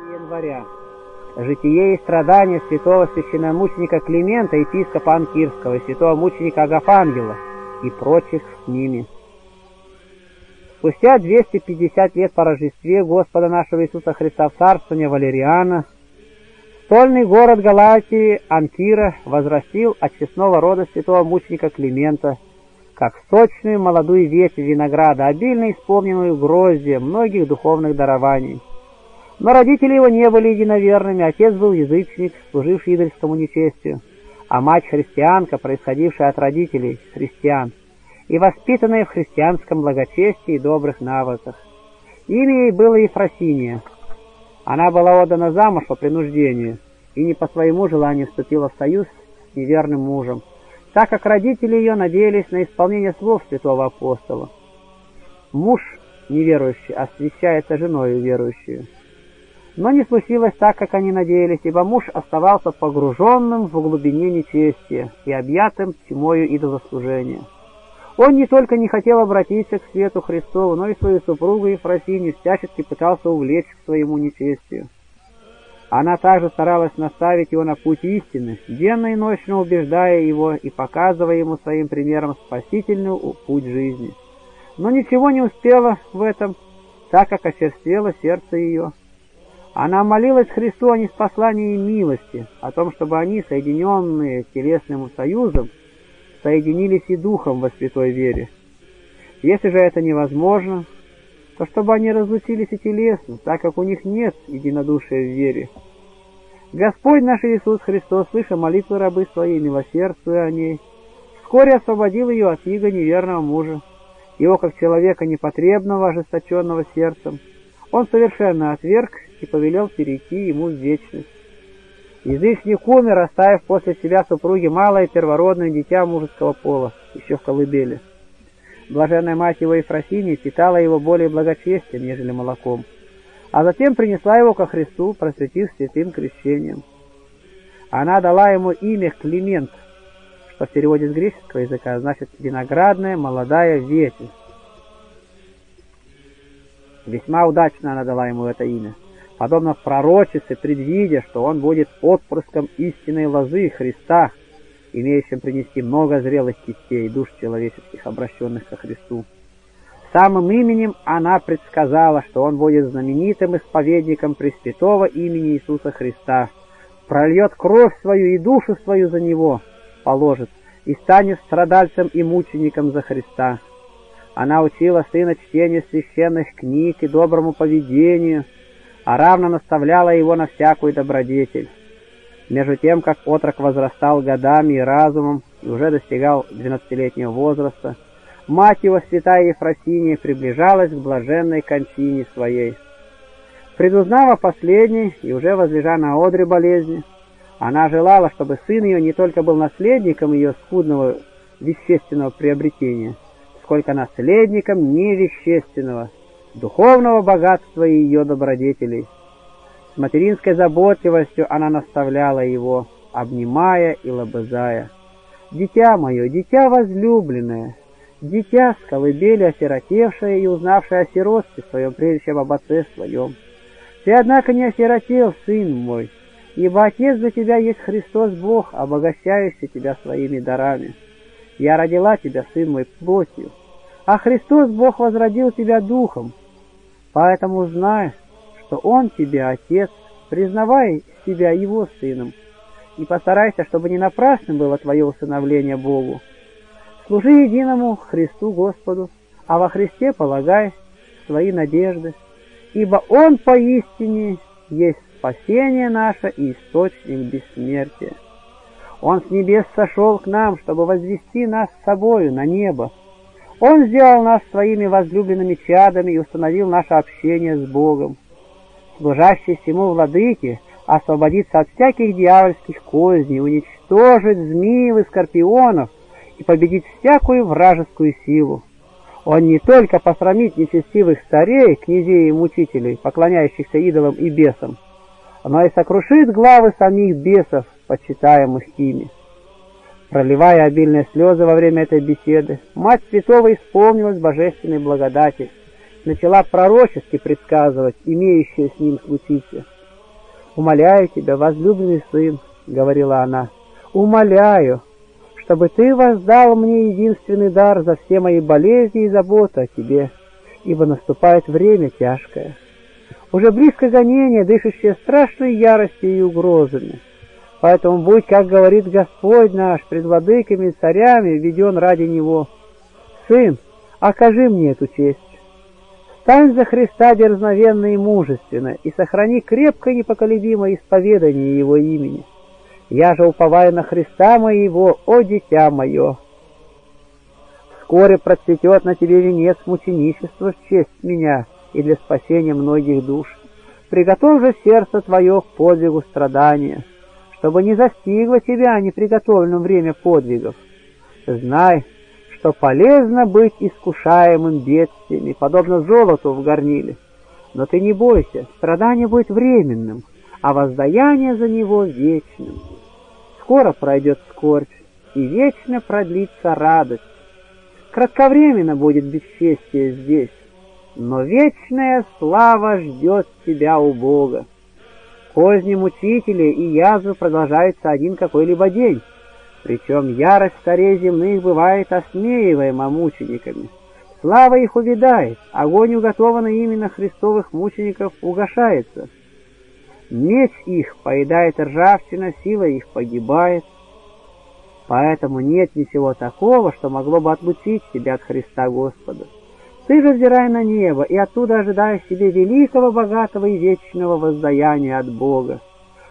января. Житие и страдания святого священномученика Климента, епископа Анкирского, святого мученика Агафангела и прочих с ними. Спустя 250 лет по Рождестве Господа нашего Иисуса Христа в царствование Валериана, стольный город Галатии Анкира возрастил от честного рода святого мученика Климента, как сочную молодую ветвь винограда, обильно исполненную гроздьем многих духовных дарований. Но родители его не были единоверными, отец был язычник, служивший идольскому нечестию, а мать христианка, происходившая от родителей христиан, и воспитанная в христианском благочестии и добрых навыках. Имя ей было Ефросиния. Она была отдана замуж по принуждению и не по своему желанию вступила в союз с неверным мужем, так как родители ее надеялись на исполнение слов святого апостола. Муж неверующий освящается женою верующую. Но не случилось так, как они надеялись, ибо муж оставался погруженным в глубине нечестия и объятым тьмою идолослужения. Он не только не хотел обратиться к свету Христову, но и свою супругу Ефросинью всячески пытался увлечь к своему нечестию. Она также старалась наставить его на путь истины, денно и ночно убеждая его и показывая ему своим примером спасительный путь жизни. Но ничего не успела в этом, так как очерствело сердце ее. Она молилась Христу о неспослании милости, о том, чтобы они, соединенные телесным союзом, соединились и духом во святой вере. Если же это невозможно, то чтобы они разлучились и телесно, так как у них нет единодушия в вере. Господь наш Иисус Христос, слыша молитвы рабы своей, милосердствуя о ней, вскоре освободил ее от иго неверного мужа, его как человека непотребного, ожесточенного сердцем. Он совершенно отверг и повелел перейти ему в вечность. Язычник умер, оставив после себя супруги малое первородное дитя мужеского пола, еще в колыбели. Блаженная мать его Ефросинии питала его более благочестием, нежели молоком, а затем принесла его ко Христу, просветив святым крещением. Она дала ему имя Климент, что в переводе с греческого языка значит «виноградная молодая ветвь». Весьма удачно она дала ему это имя подобно пророчице, предвидя, что он будет отпрыском истинной лозы Христа, имеющим принести много зрелых кистей душ человеческих, обращенных ко Христу. Самым именем она предсказала, что он будет знаменитым исповедником Пресвятого имени Иисуса Христа, прольет кровь свою и душу свою за него, положит, и станет страдальцем и мучеником за Христа. Она учила сына чтения священных книг и доброму поведению, а равно наставляла его на всякую добродетель. Между тем, как отрок возрастал годами и разумом и уже достигал двенадцатилетнего возраста, мать его, святая Ефросиния, приближалась к блаженной кончине своей. Предузнав о последней и уже возлежа на одре болезни, она желала, чтобы сын ее не только был наследником ее скудного вещественного приобретения, сколько наследником невещественного, духовного богатства и ее добродетелей. С материнской заботливостью она наставляла его, обнимая и лобызая. «Дитя мое, дитя возлюбленное, дитя с колыбели осиротевшее и узнавшее о сиротстве своем, прежде чем об отце своем. Ты, однако, не осиротел, сын мой, ибо Отец за тебя есть Христос Бог, обогащающий тебя своими дарами. Я родила тебя, сын мой, плотью, а Христос Бог возродил тебя духом, Поэтому знай, что Он тебе отец, признавай себя Его сыном, и постарайся, чтобы не напрасным было твое усыновление Богу. Служи единому Христу Господу, а во Христе полагай свои надежды, ибо Он поистине есть спасение наше и источник бессмертия. Он с небес сошел к нам, чтобы возвести нас с собою на небо, он сделал нас своими возлюбленными чадами и установил наше общение с Богом. Служащий всему владыке освободиться от всяких дьявольских козней, уничтожить змеев и скорпионов и победить всякую вражескую силу. Он не только посрамит нечестивых царей, князей и мучителей, поклоняющихся идолам и бесам, но и сокрушит главы самих бесов, почитаемых ими. Проливая обильные слезы во время этой беседы, мать святого исполнилась божественной благодати, начала пророчески предсказывать имеющее с ним случиться. «Умоляю тебя, возлюбленный сын», — говорила она, — «умоляю, чтобы ты воздал мне единственный дар за все мои болезни и заботы о тебе, ибо наступает время тяжкое. Уже близко гонение, дышащее страшной яростью и угрозами. Поэтому будь, как говорит Господь наш, пред владыками и царями, веден ради Него. Сын, окажи мне эту честь. Стань за Христа дерзновенно и мужественно, и сохрани крепко непоколебимое исповедание Его имени. Я же уповаю на Христа моего, о дитя мое. Вскоре процветет на тебе венец мученичества в честь меня и для спасения многих душ. Приготовь же сердце твое к подвигу страдания чтобы не застигло тебя неприготовленным время подвигов. Знай, что полезно быть искушаемым бедствиями, подобно золоту в горниле. Но ты не бойся, страдание будет временным, а воздаяние за него вечным. Скоро пройдет скорбь, и вечно продлится радость. Кратковременно будет бесчестие здесь, но вечная слава ждет тебя у Бога. Козни мучители и язвы продолжаются один какой-либо день, причем ярость царей земных бывает осмеиваема мучениками. Слава их увядает, огонь, уготованный именно христовых мучеников, угошается. Меч их поедает ржавчина, сила их погибает. Поэтому нет ничего такого, что могло бы отлучить тебя от Христа Господа. Ты же взирай на небо, и оттуда ожидаешь себе великого, богатого и вечного воздаяния от Бога.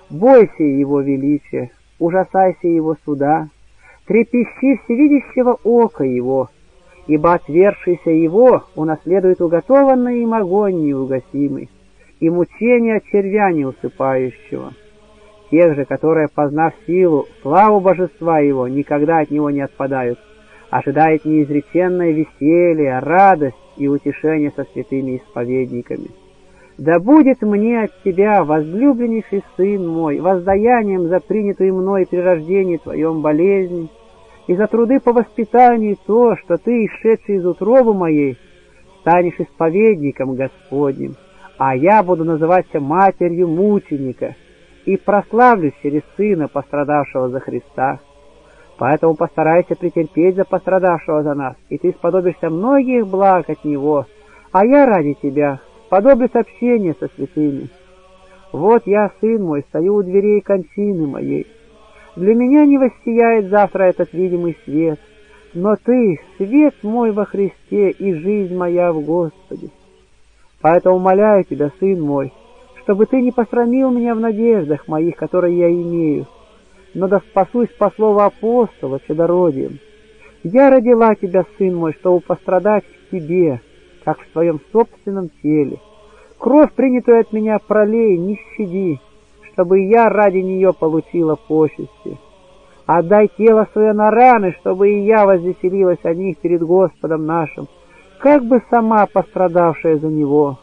Бойся Его величия, ужасайся Его суда, трепещи всевидящего ока Его, ибо отвергшийся Его унаследует уготованный им огонь неугасимый и мучения червя неусыпающего. Тех же, которые, познав силу, славу божества Его, никогда от Него не отпадают, ожидает неизреченное веселье, радость и утешение со святыми исповедниками. Да будет мне от Тебя, возлюбленнейший Сын мой, воздаянием за принятую мной при рождении Твоем болезнь, и за труды по воспитанию то, что Ты, исшедший из утробы моей, станешь исповедником Господним, а я буду называться матерью мученика и прославлюсь через Сына, пострадавшего за Христа. Поэтому постарайся претерпеть за пострадавшего за нас, и ты сподобишься многих благ от него, а я ради тебя сподоблюсь общения со святыми. Вот я, сын мой, стою у дверей кончины моей. Для меня не воссияет завтра этот видимый свет, но ты — свет мой во Христе и жизнь моя в Господе. Поэтому умоляю тебя, сын мой, чтобы ты не посрамил меня в надеждах моих, которые я имею, но да спасусь по слову апостола чадородием. Я родила тебя, сын мой, чтобы пострадать к тебе, как в своем собственном теле. Кровь, принятую от меня, пролей, не щади, чтобы я ради нее получила почести. Отдай тело свое на раны, чтобы и я возвеселилась о них перед Господом нашим, как бы сама пострадавшая за него».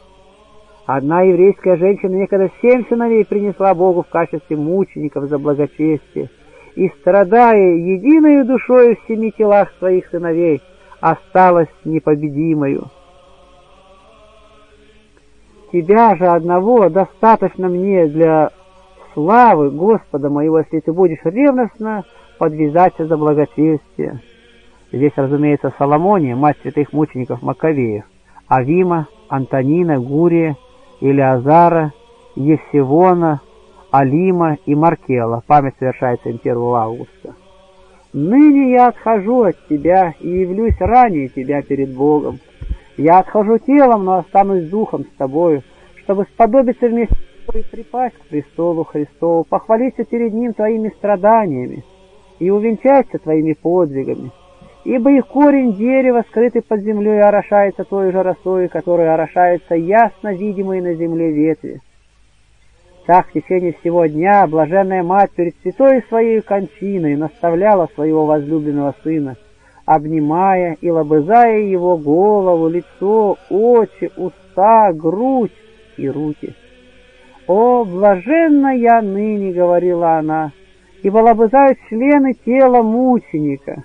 Одна еврейская женщина некогда семь сыновей принесла Богу в качестве мучеников за благочестие, и, страдая единой душою в семи телах своих сыновей, осталась непобедимою. Тебя же одного достаточно мне для славы Господа моего, если ты будешь ревностно подвязаться за благочестие. Здесь, разумеется, Соломония, мать святых мучеников Маковеев, Авима, Антонина, Гурия, Илиазара, Евсевона, Алима и Маркела. Память совершается им 1 августа. Ныне я отхожу от тебя и явлюсь ранее тебя перед Богом. Я отхожу телом, но останусь духом с тобою, чтобы сподобиться вместе с тобой припасть к престолу Христову, похвалиться перед Ним твоими страданиями и увенчаться твоими подвигами ибо их корень дерева, скрытый под землей, орошается той же росой, которой орошается ясно видимые на земле ветви. Так в течение всего дня блаженная мать перед святой своей кончиной наставляла своего возлюбленного сына, обнимая и лобызая его голову, лицо, очи, уста, грудь и руки. «О, блаженна я ныне!» — говорила она, — «ибо лобызают члены тела мученика».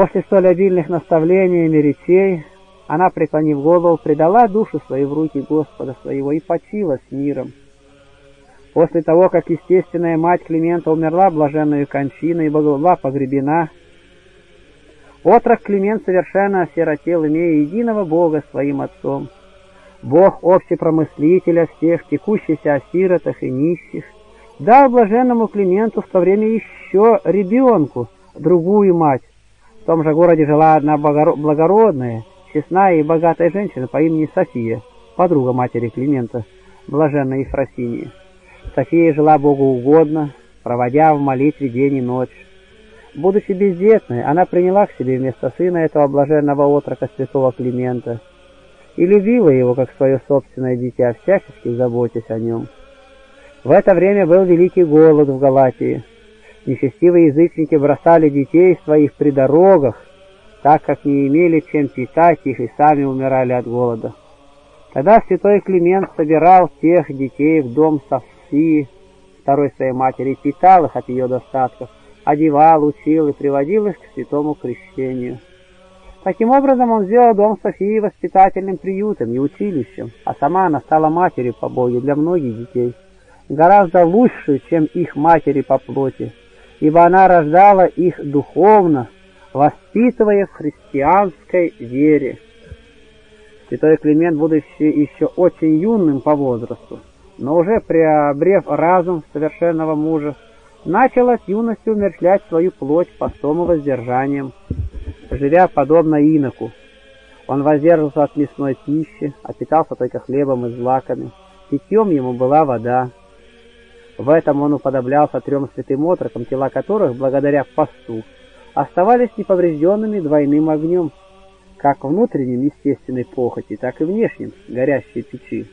После столь обильных наставлений и речей она, преклонив голову, предала душу свою в руки Господа своего и почила с миром. После того, как естественная мать Климента умерла блаженную кончиной и была погребена, отрок Климент совершенно осиротел, имея единого Бога своим отцом. Бог общепромыслителя всех, текущийся о сиротах и нищих, дал блаженному Клименту в то время еще ребенку, другую мать. Том же городе жила одна благородная, честная и богатая женщина по имени София, подруга матери Климента, блаженной Ефросинии. София жила Богу угодно, проводя в молитве день и ночь. Будучи бездетной, она приняла к себе вместо сына этого блаженного отрока святого Климента и любила его как свое собственное дитя, всячески заботясь о нем. В это время был великий голод в Галатии. Нечестивые язычники бросали детей своих при дорогах, так как не имели чем питать их и сами умирали от голода. Тогда святой Климент собирал тех детей в дом Софии, второй своей матери, питал их от ее достатков, одевал, учил и приводил их к святому крещению. Таким образом, он сделал дом Софии воспитательным приютом и училищем, а сама она стала матерью по Боге для многих детей, гораздо лучше, чем их матери по плоти, ибо она рождала их духовно, воспитывая в христианской вере. Святой Климент, будучи еще очень юным по возрасту, но уже приобрев разум совершенного мужа, начал от юности умершлять свою плоть постом и воздержанием, живя подобно иноку. Он воздерживался от мясной пищи, а питался только хлебом и злаками. Питьем ему была вода. В этом он уподоблялся трем святым отрокам, тела которых, благодаря посту, оставались неповрежденными двойным огнем, как внутренним естественной похоти, так и внешним горящей печи.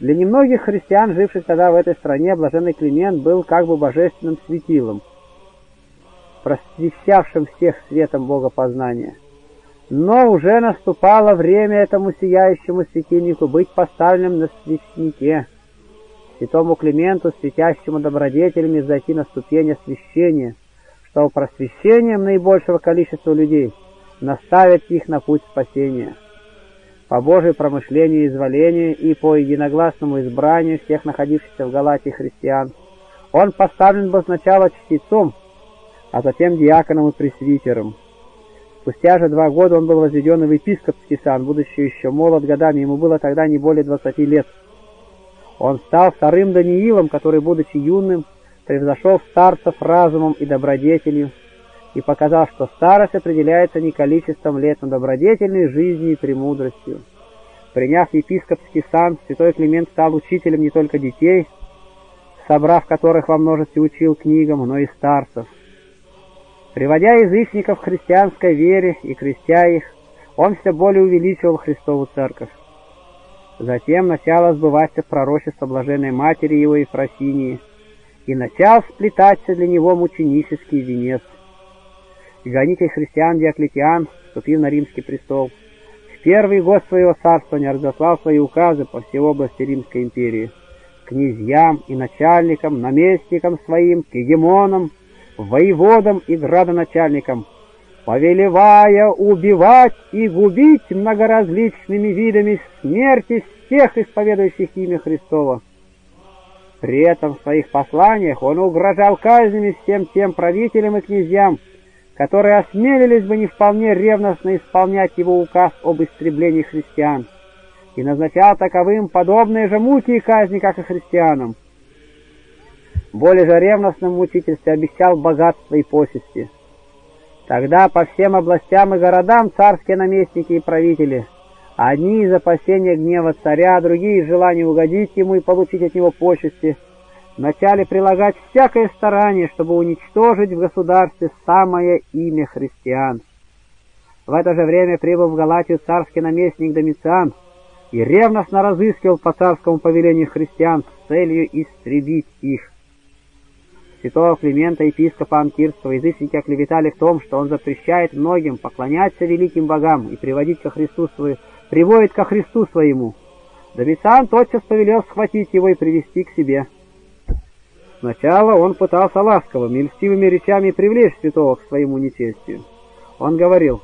Для немногих христиан, живших тогда в этой стране, блаженный Климент был как бы божественным светилом, просвещавшим всех светом богопознания. Но уже наступало время этому сияющему светильнику быть поставленным на свечнике, святому Клименту, светящему добродетелями, зайти на ступень освящения, чтобы просвещением наибольшего количества людей – наставить их на путь спасения. По Божьей промышлению и изволению и по единогласному избранию всех находившихся в Галатии христиан, он поставлен был сначала чтецом, а затем диаконом и пресвитером. Спустя же два года он был возведен в епископский сан, будучи еще молод годами, ему было тогда не более двадцати лет. Он стал вторым Даниилом, который, будучи юным, превзошел старцев разумом и добродетелью, и показал, что старость определяется не количеством лет, но добродетельной жизнью и премудростью. Приняв епископский сан, святой Климент стал учителем не только детей, собрав которых во множестве учил книгам, но и старцев. Приводя язычников к христианской вере и крестя их, он все более увеличивал Христову Церковь. Затем начало сбываться пророчество Блаженной Матери его Ефросинии, и начал сплетаться для него мученический венец – и гонитель христиан Диоклетиан, вступив на римский престол, в первый год своего царствования разослал свои указы по всей области Римской империи, князьям и начальникам, наместникам своим, к гегемонам, воеводам и градоначальникам, повелевая убивать и губить многоразличными видами смерти всех исповедующих имя Христова. При этом в своих посланиях он угрожал казнями всем тем правителям и князьям, которые осмелились бы не вполне ревностно исполнять его указ об истреблении христиан, и назначал таковым подобные же муки и казни, как и христианам. Более же ревностным мучительстве обещал богатство и почести. Тогда по всем областям и городам царские наместники и правители, одни из опасения гнева царя, другие из желания угодить ему и получить от него почести – вначале прилагать всякое старание, чтобы уничтожить в государстве самое имя христиан. В это же время прибыл в Галатию царский наместник Домициан и ревностно разыскивал по царскому повелению христиан с целью истребить их. Святого Климента, епископа Анкирского, язычники оклеветали в том, что он запрещает многим поклоняться великим богам и приводить ко Христу свою, приводит ко Христу своему. Домициан тотчас повелел схватить его и привести к себе. Сначала он пытался ласковыми и льстивыми речами привлечь святого к своему нечестию. Он говорил,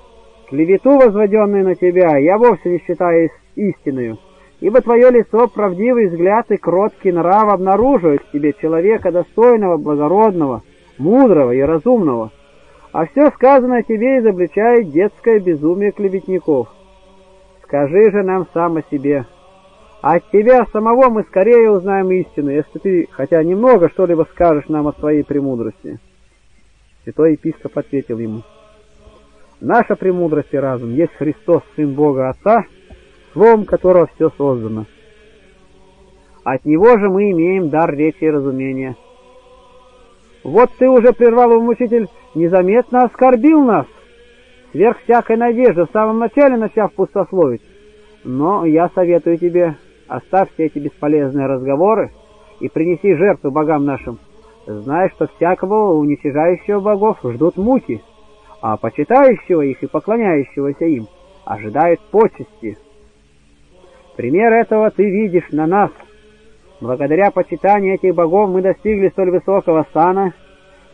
«Клевету, возводенную на тебя, я вовсе не считаю истинную, ибо твое лицо, правдивый взгляд и кроткий нрав обнаруживают в тебе человека достойного, благородного, мудрого и разумного, а все сказанное тебе изобличает детское безумие клеветников. Скажи же нам сам о себе. От тебя самого мы скорее узнаем истину, если ты хотя немного что-либо скажешь нам о своей премудрости. Святой епископ ответил ему, Наша премудрость и разум есть Христос, Сын Бога Отца, словом которого все создано. От Него же мы имеем дар речи и разумения. Вот ты уже прервал его мучитель, незаметно оскорбил нас, сверх всякой надежды, в самом начале начав пустословить. Но я советую тебе, оставь все эти бесполезные разговоры и принеси жертву богам нашим. Знай, что всякого уничижающего богов ждут муки, а почитающего их и поклоняющегося им ожидают почести. Пример этого ты видишь на нас. Благодаря почитанию этих богов мы достигли столь высокого сана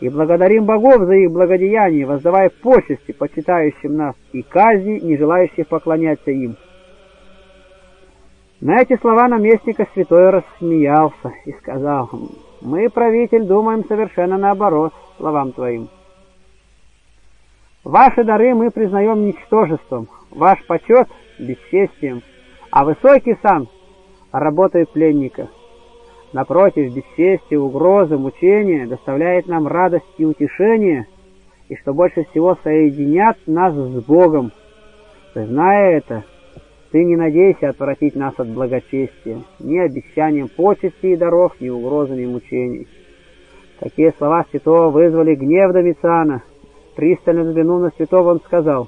и благодарим богов за их благодеяние, воздавая почести почитающим нас и казни, не желающих поклоняться им. На эти слова наместника святой рассмеялся и сказал, «Мы, правитель, думаем совершенно наоборот словам твоим». Ваши дары мы признаем ничтожеством, ваш почет — бесчестием, а высокий сан — работой пленника. Напротив, бесчестие, угрозы, мучения доставляет нам радость и утешение, и что больше всего соединят нас с Богом. Зная это, ты не надейся отвратить нас от благочестия, ни обещанием почести и даров, ни угрозами мучений. Такие слова святого вызвали гнев Домициана — Пристально взглянув на святого, он сказал,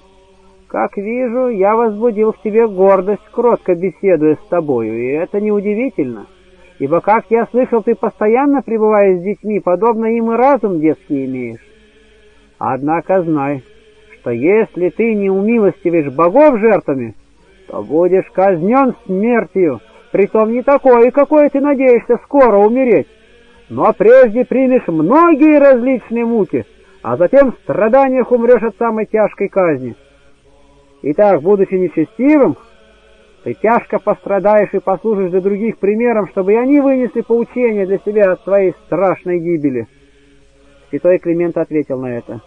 «Как вижу, я возбудил в тебе гордость, кротко беседуя с тобою, и это неудивительно, ибо, как я слышал, ты постоянно, пребывая с детьми, подобно им и разум детский имеешь. Однако знай, что если ты не умилостивишь богов жертвами, то будешь казнен смертью, притом не такой, какой ты надеешься скоро умереть, но прежде примешь многие различные муки, а затем в страданиях умрешь от самой тяжкой казни. Итак, будучи нечестивым, ты тяжко пострадаешь и послужишь для других примером, чтобы и они вынесли поучение для себя от своей страшной гибели. Святой Климент ответил на это.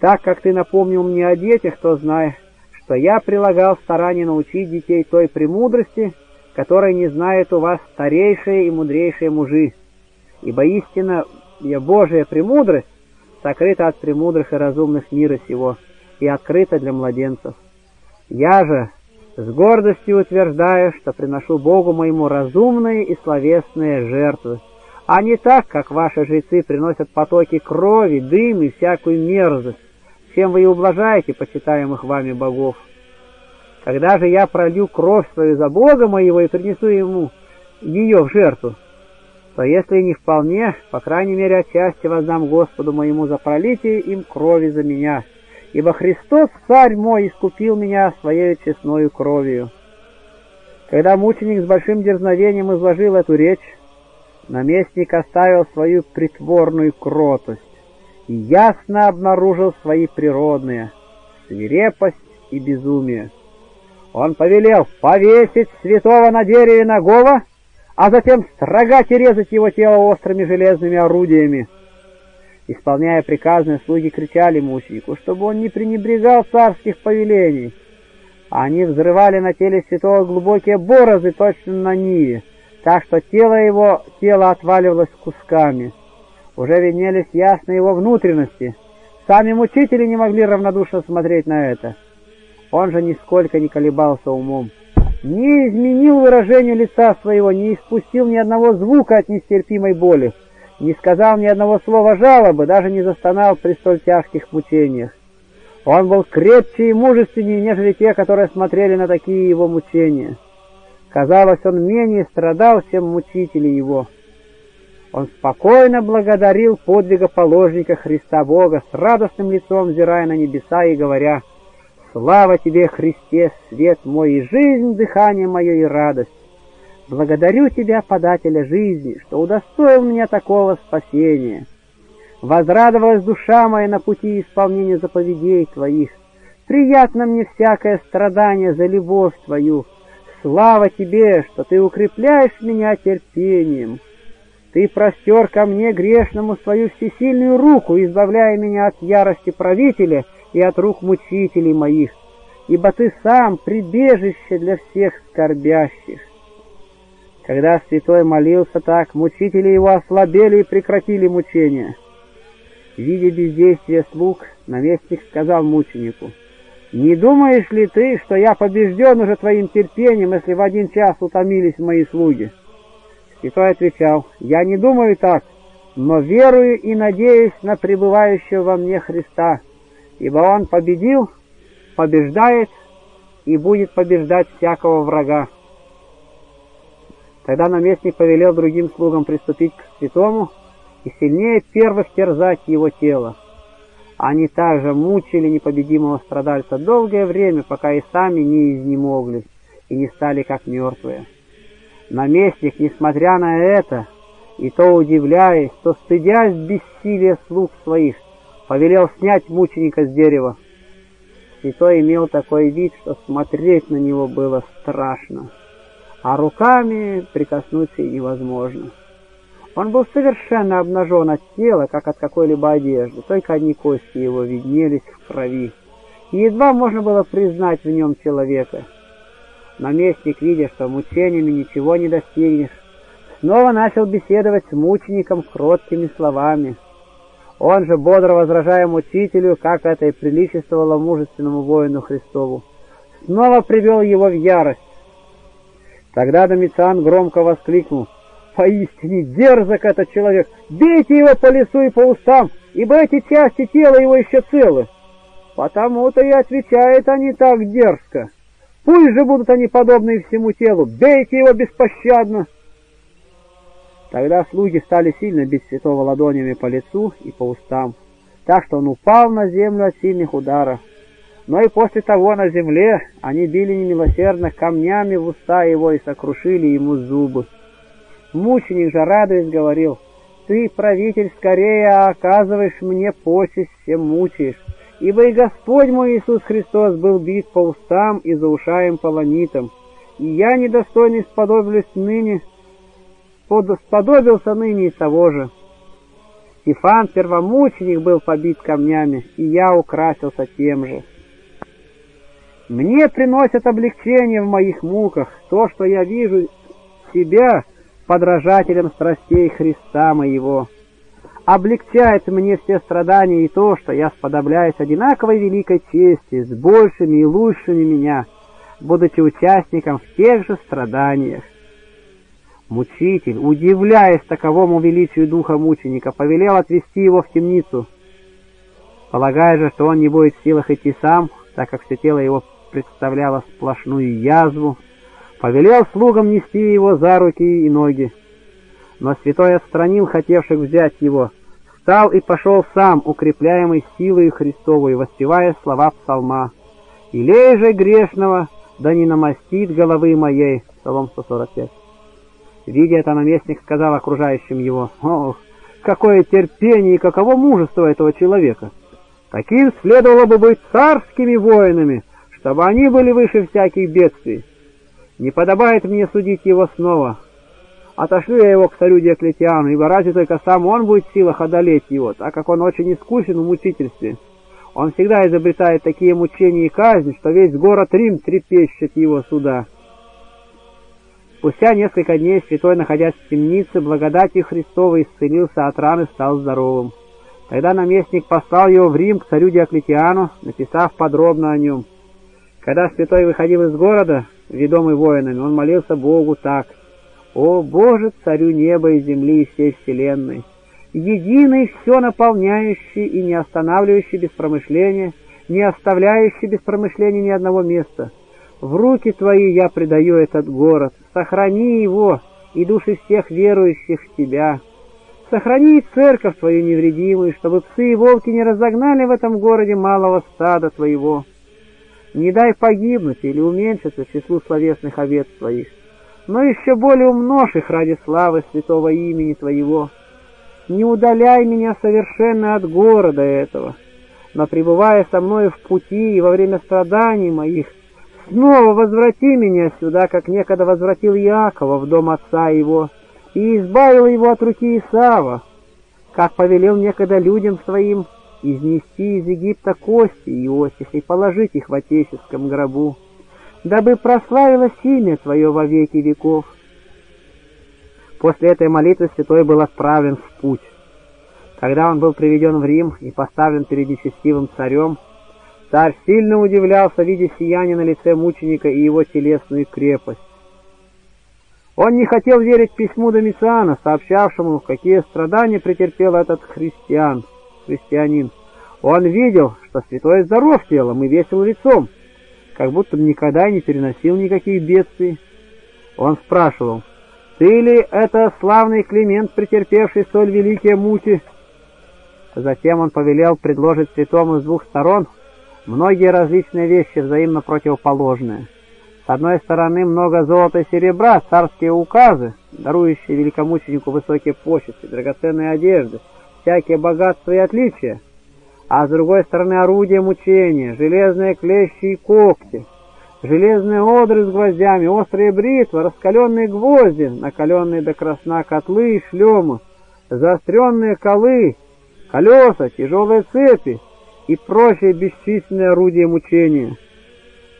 Так как ты напомнил мне о детях, то знай, что я прилагал старание научить детей той премудрости, которой не знают у вас старейшие и мудрейшие мужи. Ибо истина Божия премудрость сокрыта от премудрых и разумных мира сего и открыта для младенцев. Я же с гордостью утверждаю, что приношу Богу моему разумные и словесные жертвы, а не так, как ваши жрецы приносят потоки крови, дым и всякую мерзость, чем вы и ублажаете почитаемых вами богов. Когда же я пролью кровь свою за Бога моего и принесу ему ее в жертву, то если не вполне, по крайней мере отчасти воздам Господу моему за пролитие им крови за меня, ибо Христос, Царь мой, искупил меня своей честною кровью. Когда мученик с большим дерзновением изложил эту речь, наместник оставил свою притворную кротость и ясно обнаружил свои природные свирепость и безумие. Он повелел повесить святого на дереве нагого а затем строгать и резать его тело острыми железными орудиями. Исполняя приказные слуги кричали мученику, чтобы он не пренебрегал царских повелений. Они взрывали на теле святого глубокие борозы точно на ниве, так что тело его тело отваливалось кусками. Уже виднелись ясно его внутренности. Сами мучители не могли равнодушно смотреть на это. Он же нисколько не колебался умом не изменил выражение лица своего, не испустил ни одного звука от нестерпимой боли, не сказал ни одного слова жалобы, даже не застонал при столь тяжких мучениях. Он был крепче и мужественнее, нежели те, которые смотрели на такие его мучения. Казалось, он менее страдал, чем мучители его. Он спокойно благодарил подвигоположника Христа Бога, с радостным лицом взирая на небеса и говоря — Слава тебе, Христе, свет мой и жизнь, дыхание мое и радость. Благодарю тебя, подателя жизни, что удостоил меня такого спасения. Возрадовалась душа моя на пути исполнения заповедей твоих. Приятно мне всякое страдание за любовь твою. слава тебе, что ты укрепляешь меня терпением. Ты простер ко мне грешному свою всесильную руку, избавляя меня от ярости правителя и от рук мучителей моих, ибо ты сам прибежище для всех скорбящих. Когда святой молился так, мучители его ослабели и прекратили мучения. Видя бездействие слуг, наместник сказал мученику, «Не думаешь ли ты, что я побежден уже твоим терпением, если в один час утомились мои слуги?» Святой отвечал, «Я не думаю так, но верую и надеюсь на пребывающего во мне Христа, ибо Он победил, побеждает и будет побеждать всякого врага». Тогда наместник повелел другим слугам приступить к святому и сильнее первых терзать его тело. Они также мучили непобедимого страдальца долгое время, пока и сами не изнемогли и не стали как мертвые. Наместник, несмотря на это, и то удивляясь, то стыдясь бессилия слуг своих, повелел снять мученика с дерева. Святой имел такой вид, что смотреть на него было страшно, а руками прикоснуться невозможно. Он был совершенно обнажен от тела, как от какой-либо одежды, только одни кости его виднелись в крови. И едва можно было признать в нем человека. Наместник, видя, что мучениями ничего не достигнешь, снова начал беседовать с мучеником кроткими словами. Он же, бодро возражая мучителю, как это и приличествовало мужественному воину Христову, снова привел его в ярость. Тогда Домициан громко воскликнул — Поистине дерзок этот человек. Бейте его по лицу и по устам, ибо эти части тела его еще целы. Потому-то и отвечают они так дерзко. Пусть же будут они подобны всему телу. Бейте его беспощадно. Тогда слуги стали сильно бить святого ладонями по лицу и по устам, так что он упал на землю от сильных ударов. Но и после того на земле они били немилосердно камнями в уста его и сокрушили ему зубы. Мученик же, радуясь, говорил, «Ты, правитель, скорее оказываешь мне почесть, чем мучаешь, ибо и Господь мой Иисус Христос был бит по устам и за ушаем полонитом, и я недостойный сподобились ныне, сподобился ныне и того же. Стефан, первомученик, был побит камнями, и я украсился тем же. Мне приносят облегчение в моих муках то, что я вижу себя, подражателем страстей Христа моего. Облегчает мне все страдания и то, что я сподобляюсь одинаковой великой чести с большими и лучшими меня, будучи участником в тех же страданиях. Мучитель, удивляясь таковому величию духа мученика, повелел отвести его в темницу, полагая же, что он не будет в силах идти сам, так как все тело его представляло сплошную язву, повелел слугам нести его за руки и ноги. Но святой отстранил хотевших взять его, встал и пошел сам, укрепляемый силой Христовой, воспевая слова псалма. «Илей же грешного, да не намастит головы моей» Псалом 145. Видя это, наместник сказал окружающим его, «Ох, какое терпение и каково мужество этого человека! Таким следовало бы быть царскими воинами, чтобы они были выше всяких бедствий. Не подобает мне судить его снова. Отошлю я его к царю Диоклетиану, ибо разве только сам он будет в силах одолеть его, так как он очень искусен в мучительстве. Он всегда изобретает такие мучения и казни, что весь город Рим трепещет его суда. Спустя несколько дней святой, находясь в темнице, благодатью Христовой исцелился от раны, стал здоровым. Тогда наместник послал его в Рим к царю Диоклетиану, написав подробно о нем. Когда святой выходил из города, ведомый воинами, он молился Богу так. «О Боже, царю неба и земли и всей вселенной, единый, все наполняющий и не останавливающий без промышления, не оставляющий без промышления ни одного места. В руки Твои я предаю этот город, сохрани его и души всех верующих в Тебя. Сохрани церковь Твою невредимую, чтобы псы и волки не разогнали в этом городе малого стада Твоего». Не дай погибнуть или уменьшиться числу словесных овец Твоих, но еще более умножь их ради славы святого имени Твоего. Не удаляй меня совершенно от города этого, но пребывая со мной в пути и во время страданий моих, снова возврати меня сюда, как некогда возвратил Якова в дом отца его, и избавил его от руки Исава, как повелел некогда людям своим изнести из Египта кости Иосифа и положить их в отеческом гробу, дабы прославилось имя Твое во веки веков. После этой молитвы святой был отправлен в путь. Когда он был приведен в Рим и поставлен перед нечестивым царем, царь сильно удивлялся, видя сияние на лице мученика и его телесную крепость. Он не хотел верить письму Домициана, сообщавшему, какие страдания претерпел этот христиан, христианин. Он видел, что святой здоров телом и весел лицом, как будто никогда не переносил никаких бедствий. Он спрашивал, «Ты ли это славный Климент, претерпевший столь великие муки?» Затем он повелел предложить святому с двух сторон многие различные вещи, взаимно противоположные. С одной стороны, много золота и серебра, царские указы, дарующие великомученику высокие почести, драгоценные одежды, всякие богатства и отличия, а с другой стороны орудия мучения, железные клещи и когти, железные одры с гвоздями, острые бритвы, раскаленные гвозди, накаленные до красна котлы и шлемы, заостренные колы, колеса, тяжелые цепи и прочие бесчисленные орудия мучения.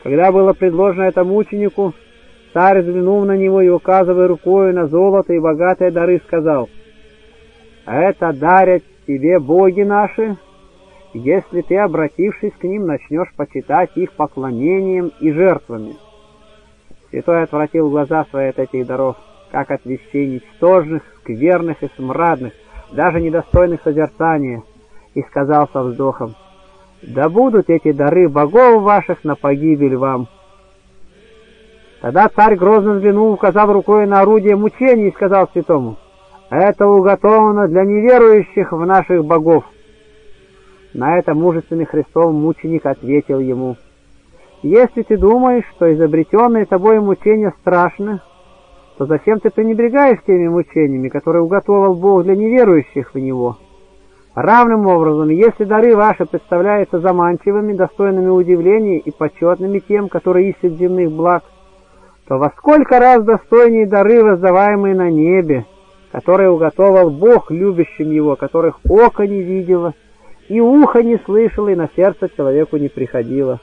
Когда было предложено это мученику, царь, взглянув на него и указывая рукой на золото и богатые дары, сказал, «Это дарят тебе боги наши, если ты, обратившись к ним, начнешь почитать их поклонением и жертвами». Святой отвратил глаза свои от этих даров, как от вещей ничтожных, скверных и смрадных, даже недостойных созерцания, и сказал со вздохом, «Да будут эти дары богов ваших на погибель вам». Тогда царь грозно взглянул, указал рукой на орудие мучений и сказал святому, «Это уготовано для неверующих в наших богов». На это мужественный Христов мученик ответил ему, «Если ты думаешь, что изобретенные тобой мучения страшны, то зачем ты пренебрегаешь теми мучениями, которые уготовал Бог для неверующих в Него? Равным образом, если дары ваши представляются заманчивыми, достойными удивления и почетными тем, которые ищут земных благ, то во сколько раз достойнее дары, воздаваемые на небе, которые уготовал Бог любящим Его, которых око не видело, и ухо не слышало, и на сердце человеку не приходило.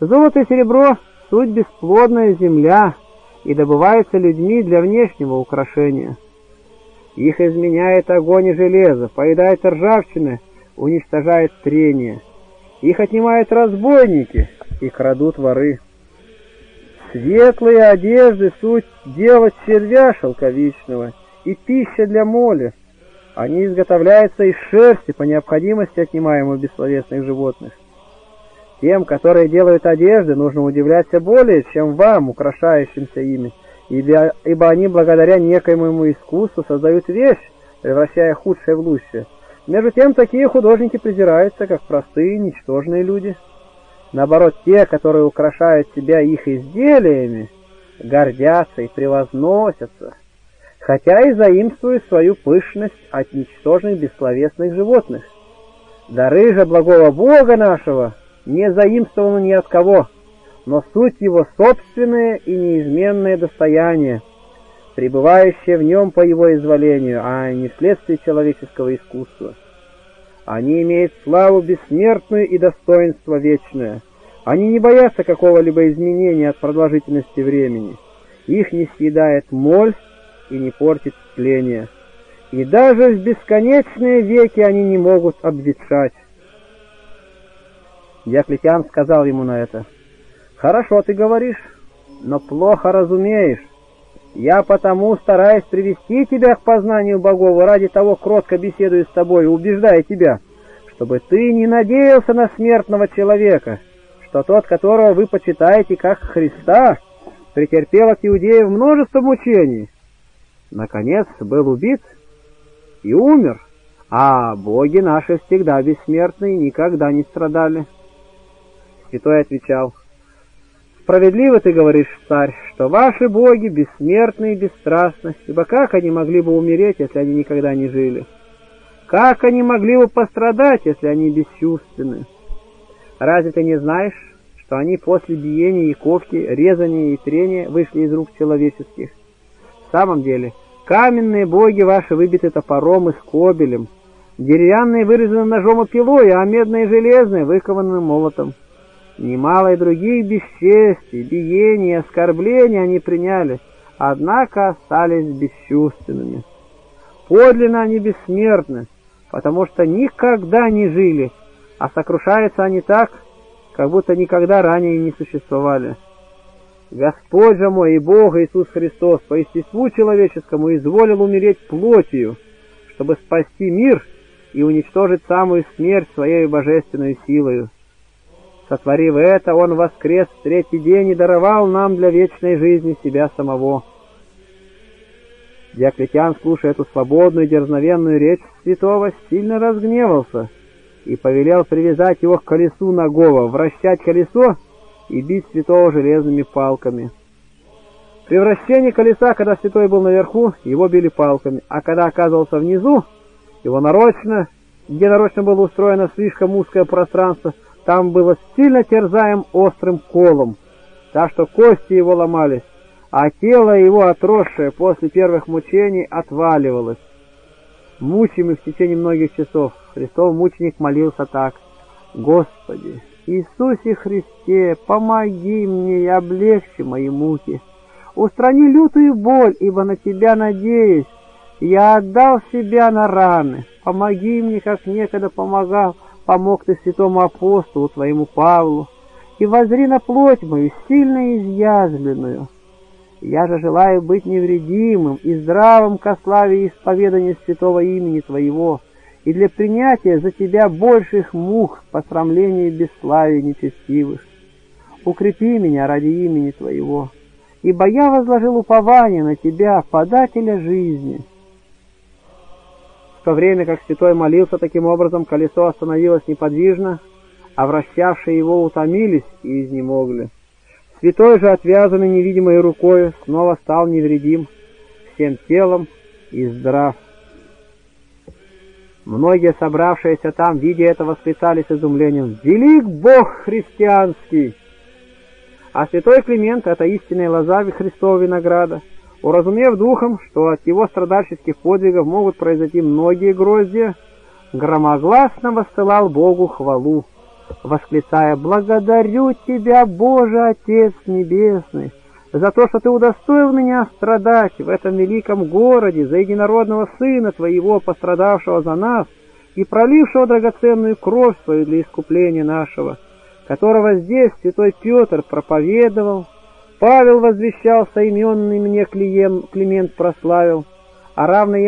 Золото и серебро — суть бесплодная земля — и добываются людьми для внешнего украшения. Их изменяет огонь и железо, поедает ржавчина, уничтожает трение. Их отнимают разбойники и крадут воры. Светлые одежды — суть делать червя шелковичного и пища для моли. Они изготовляются из шерсти по необходимости отнимаемых бессловесных животных. Тем, которые делают одежды, нужно удивляться более, чем вам, украшающимся ими, ибо, ибо они благодаря некоему искусству создают вещь, превращая худшее в лучшее. Между тем, такие художники презираются, как простые, ничтожные люди. Наоборот, те, которые украшают себя их изделиями, гордятся и превозносятся, хотя и заимствуют свою пышность от ничтожных бессловесных животных. Дары же благого Бога нашего — не заимствовано ни от кого, но суть его собственное и неизменное достояние, пребывающее в нем по его изволению, а не вследствие человеческого искусства. Они имеют славу бессмертную и достоинство вечное. Они не боятся какого-либо изменения от продолжительности времени. Их не съедает моль и не портит тление. И даже в бесконечные веки они не могут обветшать. Диоклетиан сказал ему на это, «Хорошо ты говоришь, но плохо разумеешь. Я потому стараюсь привести тебя к познанию богов, ради того кротко беседую с тобой, убеждая тебя, чтобы ты не надеялся на смертного человека, что тот, которого вы почитаете как Христа, претерпел от иудеев множество мучений, наконец был убит и умер, а боги наши всегда бессмертны и никогда не страдали». Святой отвечал, «Справедливо ты говоришь, царь, что ваши боги бессмертны и бесстрастны, ибо как они могли бы умереть, если они никогда не жили? Как они могли бы пострадать, если они бесчувственны? Разве ты не знаешь, что они после биения и ковки, резания и трения вышли из рук человеческих. В самом деле, каменные боги ваши выбиты топором и скобелем, деревянные вырезаны ножом и пилой, а медные и железные выкованы молотом. Немало и других бесчестий, биений и оскорблений они приняли, однако остались бесчувственными. Подлинно они бессмертны, потому что никогда не жили, а сокрушаются они так, как будто никогда ранее не существовали. Господь же мой и Бог Иисус Христос по естеству человеческому изволил умереть плотью, чтобы спасти мир и уничтожить самую смерть своей божественной силою. Сотворив это, Он воскрес в третий день и даровал нам для вечной жизни себя самого. Диоклетиан, слушая эту свободную и дерзновенную речь святого, сильно разгневался и повелел привязать его к колесу ногого, вращать колесо и бить святого железными палками. При вращении колеса, когда святой был наверху, его били палками, а когда оказывался внизу, его нарочно, где нарочно было устроено слишком узкое пространство, там было сильно терзаем острым колом, так что кости его ломались, а тело его, отросшее после первых мучений, отваливалось. Мучимый в течение многих часов, Христов мученик молился так. «Господи, Иисусе Христе, помоги мне и облегчи мои муки. Устрани лютую боль, ибо на Тебя надеюсь. Я отдал себя на раны. Помоги мне, как некогда помогал, помог Ты святому апостолу Твоему Павлу. И возри на плоть мою, сильно изъязвленную» Я же желаю быть невредимым и здравым ко славе и исповеданию святого имени Твоего, и для принятия за Тебя больших мук по срамлению бесславия нечестивых. Укрепи меня ради имени Твоего, ибо я возложил упование на Тебя, подателя жизни». В то время как святой молился таким образом, колесо остановилось неподвижно, а вращавшие его утомились и изнемогли. Святой же, отвязанный невидимой рукой, снова стал невредим всем телом и здрав. Многие собравшиеся там, видя это, восклицали с изумлением «Велик Бог христианский!» А святой Климент — это истинная лоза Христова винограда, уразумев духом, что от его страдальческих подвигов могут произойти многие гроздья, громогласно воссылал Богу хвалу восклицая «Благодарю Тебя, Боже Отец Небесный, за то, что Ты удостоил меня страдать в этом великом городе за единородного Сына Твоего, пострадавшего за нас и пролившего драгоценную кровь свою для искупления нашего, которого здесь святой Петр проповедовал, Павел возвещал соименный мне Климент прославил, а равно и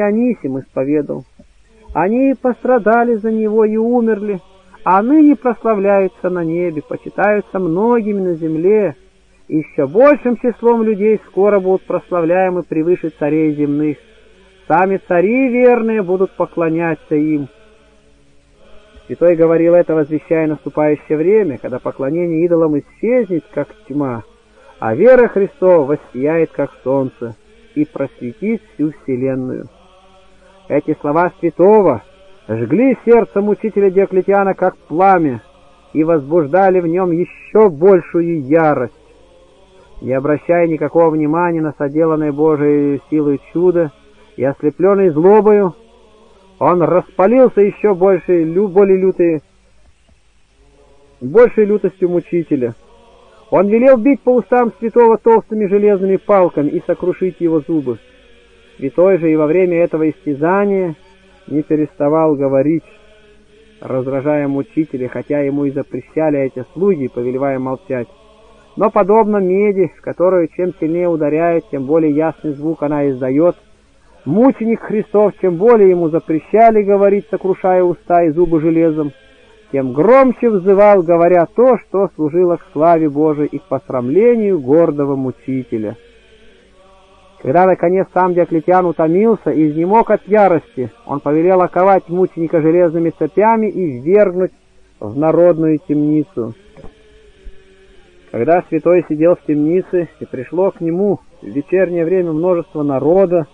исповедал. Они пострадали за него и умерли, а ныне прославляются на небе, почитаются многими на земле, и еще большим числом людей скоро будут прославляемы превыше царей земных. Сами цари верные будут поклоняться им. Святой говорил это, возвещая наступающее время, когда поклонение идолам исчезнет, как тьма, а вера Христова воссияет, как солнце, и просветит всю вселенную. Эти слова святого жгли сердце мучителя Диоклетиана как пламя и возбуждали в нем еще большую ярость. Не обращая никакого внимания на соделанное Божией силой чудо и ослепленный злобою, он распалился еще больше, более лютой, большей лютостью мучителя. Он велел бить по устам святого толстыми железными палками и сокрушить его зубы. Святой же и во время этого истязания не переставал говорить, раздражая мучителя, хотя ему и запрещали эти слуги, повелевая молчать. Но подобно меди, которую чем сильнее ударяет, тем более ясный звук она издает, мученик Христов, чем более ему запрещали говорить, сокрушая уста и зубы железом, тем громче взывал, говоря то, что служило к славе Божией и к посрамлению гордого мучителя. Когда, наконец, сам Диоклетиан утомился и изнемог от ярости, он повелел оковать мученика железными цепями и ввергнуть в народную темницу. Когда святой сидел в темнице, и пришло к нему в вечернее время множество народа,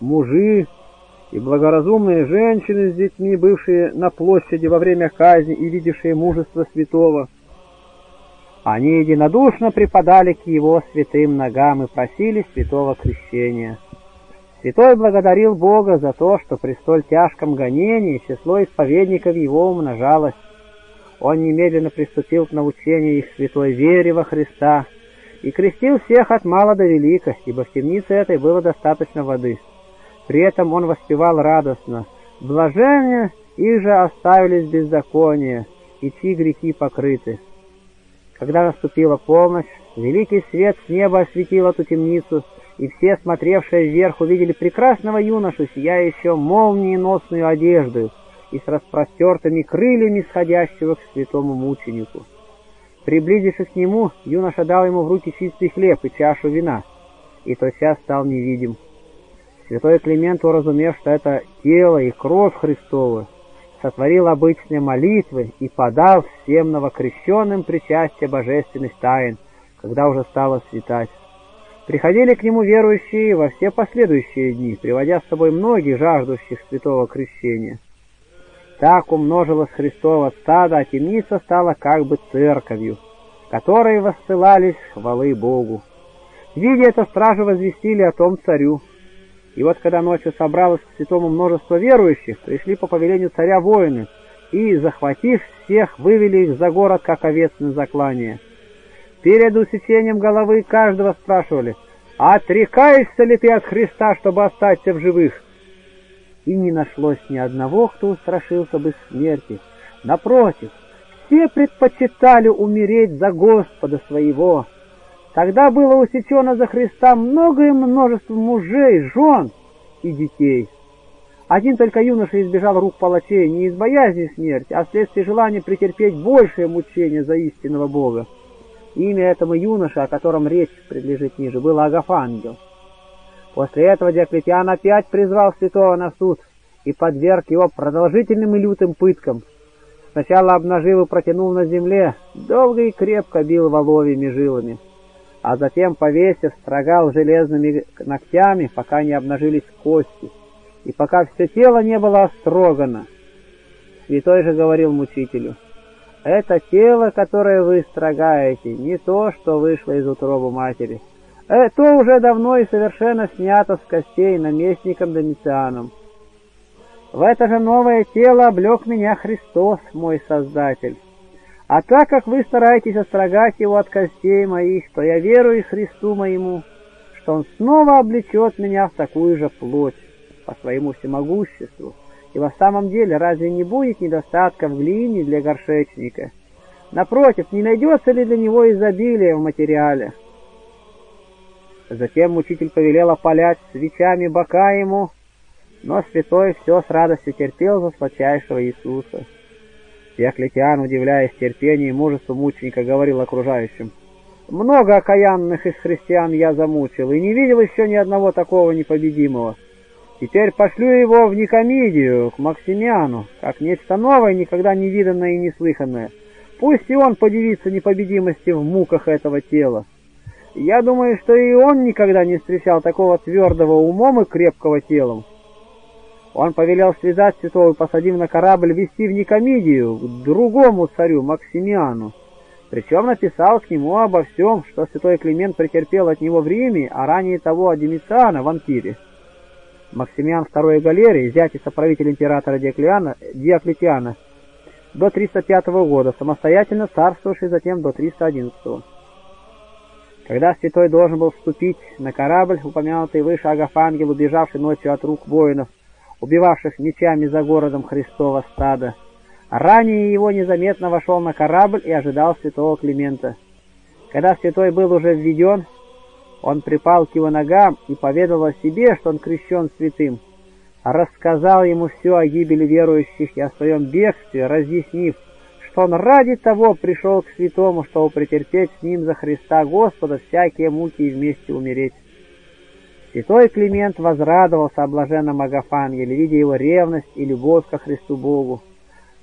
мужи и благоразумные женщины с детьми, бывшие на площади во время казни и видевшие мужество святого, Они единодушно припадали к его святым ногам и просили святого крещения. Святой благодарил Бога за то, что при столь тяжком гонении число исповедников его умножалось. Он немедленно приступил к научению их святой вере во Христа и крестил всех от мала до велика, ибо в темнице этой было достаточно воды. При этом он воспевал радостно «Блажение, их же оставились беззакония, и чьи грехи покрыты». Когда наступила полночь, великий свет с неба осветил эту темницу, и все, смотревшие вверх, увидели прекрасного юношу, сияющего молниеносную одежду и с распростертыми крыльями сходящего к святому мученику. Приблизившись к нему, юноша дал ему в руки чистый хлеб и чашу вина, и тотчас стал невидим. Святой Климент, уразумев, что это тело и кровь Христова, сотворил обычные молитвы и подал всем новокрещенным причастие божественных тайн, когда уже стало светать. Приходили к нему верующие во все последующие дни, приводя с собой многих жаждущих святого крещения. Так умножилось Христово стадо, а темница стала как бы церковью, которой воссылались хвалы Богу. Видя это, стражи возвестили о том царю. И вот когда ночью собралось к святому множество верующих, пришли по повелению царя воины, и, захватив всех, вывели их за город, как овец на заклание. Перед усечением головы каждого спрашивали, «Отрекаешься ли ты от Христа, чтобы остаться в живых?» И не нашлось ни одного, кто устрашился бы смерти. Напротив, все предпочитали умереть за Господа своего. Тогда было усечено за Христа многое множество мужей, жен и детей. Один только юноша избежал рук палачей не из боязни смерти, а вследствие желания претерпеть большее мучение за истинного Бога. Имя этому юноше, о котором речь принадлежит ниже, было Агафангел. После этого Диоклетиан опять призвал святого на суд и подверг его продолжительным и лютым пыткам. Сначала обнажил и протянул на земле, долго и крепко бил воловьими жилами, а затем, повесив, строгал железными ногтями, пока не обнажились кости, и пока все тело не было острогано. Святой же говорил мучителю, это тело, которое вы строгаете, не то, что вышло из утробы матери. Это уже давно и совершенно снято с костей наместником Домицианом. В это же новое тело облег меня Христос, мой Создатель. А так как вы стараетесь острогать его от костей моих, то я верую Христу моему, что он снова облечет меня в такую же плоть по своему всемогуществу, и во самом деле, разве не будет недостатка в глине для горшечника? Напротив, не найдется ли для него изобилие в материале? Затем учитель повелел опалять свечами бока ему, но святой все с радостью терпел за сладчайшего Иисуса. Диоклетиан, удивляясь терпению и мужеству мученика, говорил окружающим, «Много окаянных из христиан я замучил, и не видел еще ни одного такого непобедимого». Теперь пошлю его в Никомидию, к Максимиану, как нечто новое, никогда не виданное и неслыханное. Пусть и он подивится непобедимости в муках этого тела. Я думаю, что и он никогда не встречал такого твердого умом и крепкого телом. Он повелел связать святого и, посадив на корабль, вести в Никомидию, к другому царю, Максимиану. Причем написал к нему обо всем, что святой Климент претерпел от него в Риме, а ранее того от Демициана в Антире. Максимиан II Галерий, зять и соправитель императора Диоклетиана, Диоклетиана до 305 года, самостоятельно царствовавший затем до 311. Когда святой должен был вступить на корабль, упомянутый выше Агафангел, убежавший ночью от рук воинов, убивавших мечами за городом Христова стада, ранее его незаметно вошел на корабль и ожидал святого Климента. Когда святой был уже введен, он припал к его ногам и поведал о себе, что он крещен святым. Рассказал ему все о гибели верующих и о своем бегстве, разъяснив, что он ради того пришел к святому, чтобы претерпеть с ним за Христа Господа всякие муки и вместе умереть. Святой Климент возрадовался о блаженном Агафангеле, видя его ревность и любовь ко Христу Богу,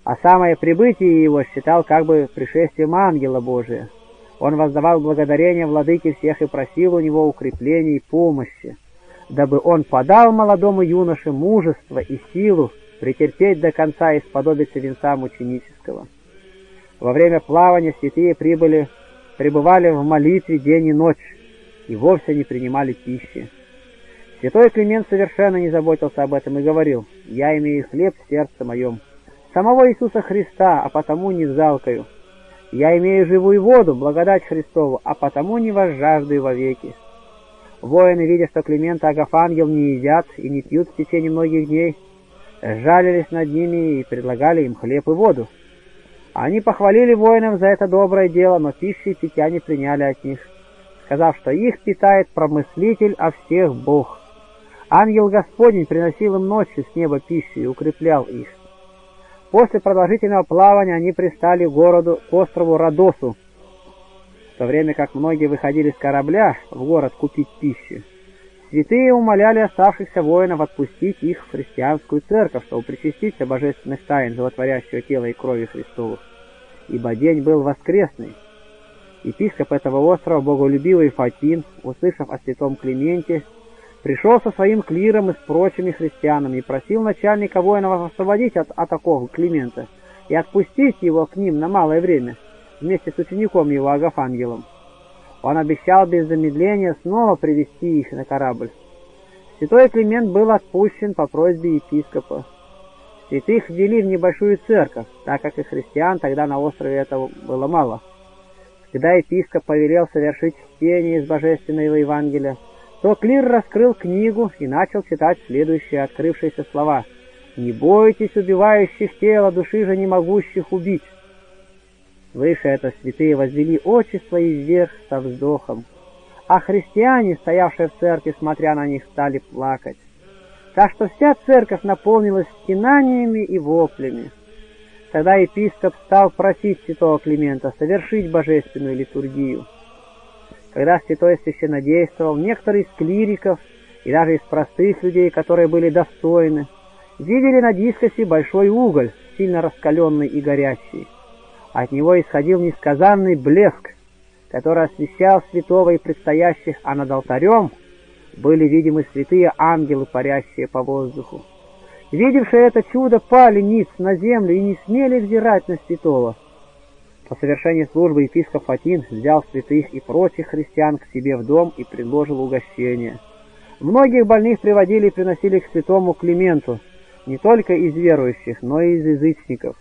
а самое прибытие его считал как бы пришествием ангела Божия. Он воздавал благодарение владыке всех и просил у него укрепления и помощи, дабы он подал молодому юноше мужество и силу претерпеть до конца и сподобиться венца мученического. Во время плавания святые прибыли пребывали в молитве день и ночь и вовсе не принимали пищи. Святой Климент совершенно не заботился об этом и говорил, «Я имею хлеб в сердце моем, самого Иисуса Христа, а потому не залкаю. Я имею живую воду, благодать Христову, а потому не возжаждаю вовеки». Воины, видя, что Климент и Агафангел не едят и не пьют в течение многих дней, жалились над ними и предлагали им хлеб и воду. Они похвалили воинам за это доброе дело, но пищи и питья не приняли от них, сказав, что их питает промыслитель, а всех Бог. Ангел Господень приносил им ночью с неба пищу и укреплял их. После продолжительного плавания они пристали к городу, к острову Родосу, в то время как многие выходили с корабля в город купить пищу. Святые умоляли оставшихся воинов отпустить их в христианскую церковь, чтобы причаститься божественных тайн животворящего тела и крови Христовых. Ибо день был воскресный. Епископ этого острова, боголюбивый Фатин, услышав о святом Клименте, пришел со своим клиром и с прочими христианами и просил начальника воинов освободить от, такого Климента и отпустить его к ним на малое время, вместе с учеником его Агафангелом. Он обещал без замедления снова привести их на корабль. Святой Климент был отпущен по просьбе епископа. Святых ввели в небольшую церковь, так как и христиан тогда на острове этого было мало. Когда епископ повелел совершить чтение из Божественного Евангелия, то Клир раскрыл книгу и начал читать следующие открывшиеся слова. «Не бойтесь убивающих тело, души же не могущих убить». Выше это святые возвели очи свои вверх со вздохом, а христиане, стоявшие в церкви, смотря на них, стали плакать. Так что вся церковь наполнилась стенаниями и воплями. Тогда епископ стал просить святого Климента совершить божественную литургию. Когда святой священнодействовал, некоторые из клириков и даже из простых людей, которые были достойны, видели на дискосе большой уголь, сильно раскаленный и горящий. От него исходил несказанный блеск, который освещал святого и предстоящих, а над алтарем были видимы святые ангелы, парящие по воздуху. Видевшие это чудо пали ниц на землю и не смели взирать на святого. По совершении службы епископ Фатин взял святых и прочих христиан к себе в дом и предложил угощение. Многих больных приводили и приносили к святому Клименту, не только из верующих, но и из язычников.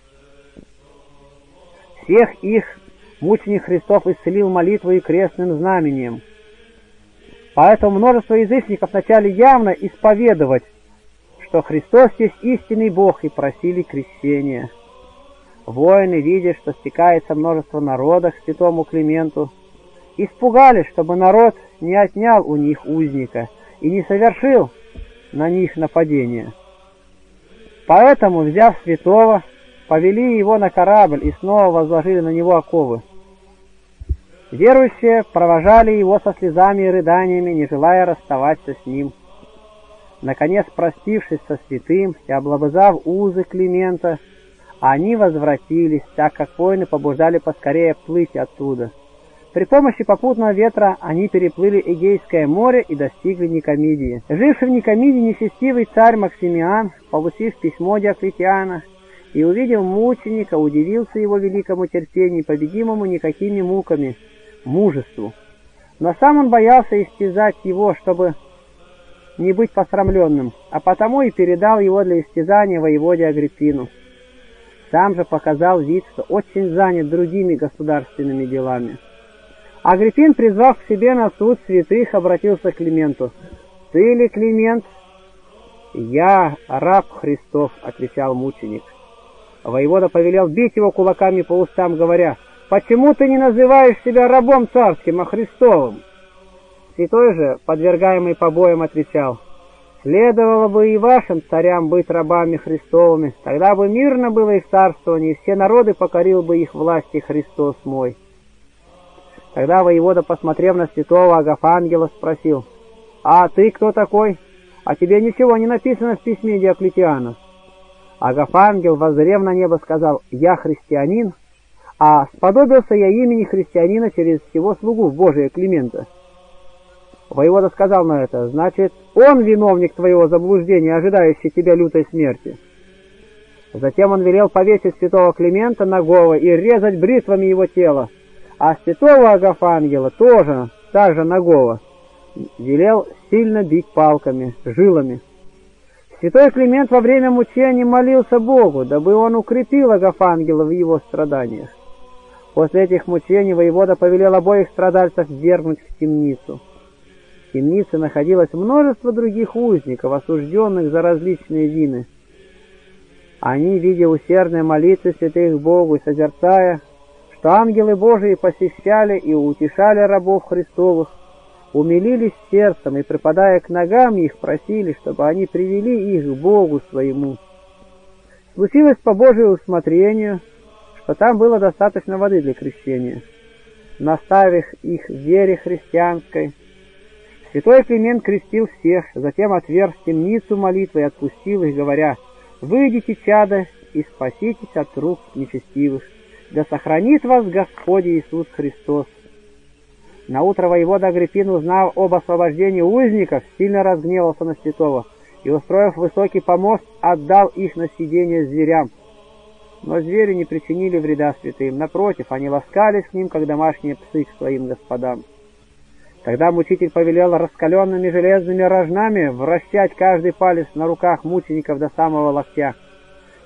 Всех их мученик Христов исцелил молитвой и крестным знамением. Поэтому множество язычников начали явно исповедовать, что Христос есть истинный Бог, и просили крещения. Воины, видя, что стекается множество народа к святому Клименту, испугались, чтобы народ не отнял у них узника и не совершил на них нападение. Поэтому, взяв святого, повели его на корабль и снова возложили на него оковы. Верующие провожали его со слезами и рыданиями, не желая расставаться с ним. Наконец, простившись со святым и облобызав узы Климента, они возвратились, так как воины побуждали поскорее плыть оттуда. При помощи попутного ветра они переплыли Эгейское море и достигли Никомидии. Живший в Никомидии нечестивый царь Максимиан, получив письмо Диоклетиана и увидев мученика, удивился его великому терпению, победимому никакими муками, мужеству. Но сам он боялся истязать его, чтобы не быть посрамленным, а потому и передал его для истязания воеводе Агриппину. Сам же показал вид, что очень занят другими государственными делами. Агриппин, призвав к себе на суд святых, обратился к Клименту. «Ты ли Климент?» «Я раб Христов», — отвечал мученик. Воевода повелел бить его кулаками по устам, говоря, «Почему ты не называешь себя рабом царским, а Христовым?» Святой же, подвергаемый побоям, отвечал, «Следовало бы и вашим царям быть рабами Христовыми, тогда бы мирно было их царствование, и все народы покорил бы их власти Христос мой». Тогда воевода, посмотрев на святого Агафангела, спросил, «А ты кто такой? А тебе ничего не написано в письме Диоклетиана». Агафангел, воззрев на небо, сказал, «Я христианин, а сподобился я имени христианина через всего слугу Божия Климента». Воевода сказал на это, «Значит, он виновник твоего заблуждения, ожидающий тебя лютой смерти». Затем он велел повесить святого Климента на голову и резать бритвами его тело, а святого Агафангела тоже, также нагого, велел сильно бить палками, жилами. Святой Климент во время мучений молился Богу, дабы он укрепил Агафангела в его страданиях. После этих мучений воевода повелел обоих страдальцев вергнуть в темницу. В темнице находилось множество других узников, осужденных за различные вины. Они, видя усердные молитвы святых Богу и созерцая, что ангелы Божии посещали и утешали рабов Христовых, умилились сердцем и, припадая к ногам их, просили, чтобы они привели их к Богу своему. Случилось по Божьему усмотрению, что там было достаточно воды для крещения. Наставив их в вере христианской, святой Климент крестил всех, затем отверг темницу молитвы и отпустил их, говоря, «Выйдите, чада, и спаситесь от рук нечестивых, да сохранит вас Господь Иисус Христос». На утро воевода Агриппин, узнав об освобождении узников, сильно разгневался на святого и, устроив высокий помост, отдал их на сидение зверям. Но звери не причинили вреда святым, напротив, они ласкались к ним, как домашние псы к своим господам. Тогда мучитель повелел раскаленными железными рожнами вращать каждый палец на руках мучеников до самого локтя.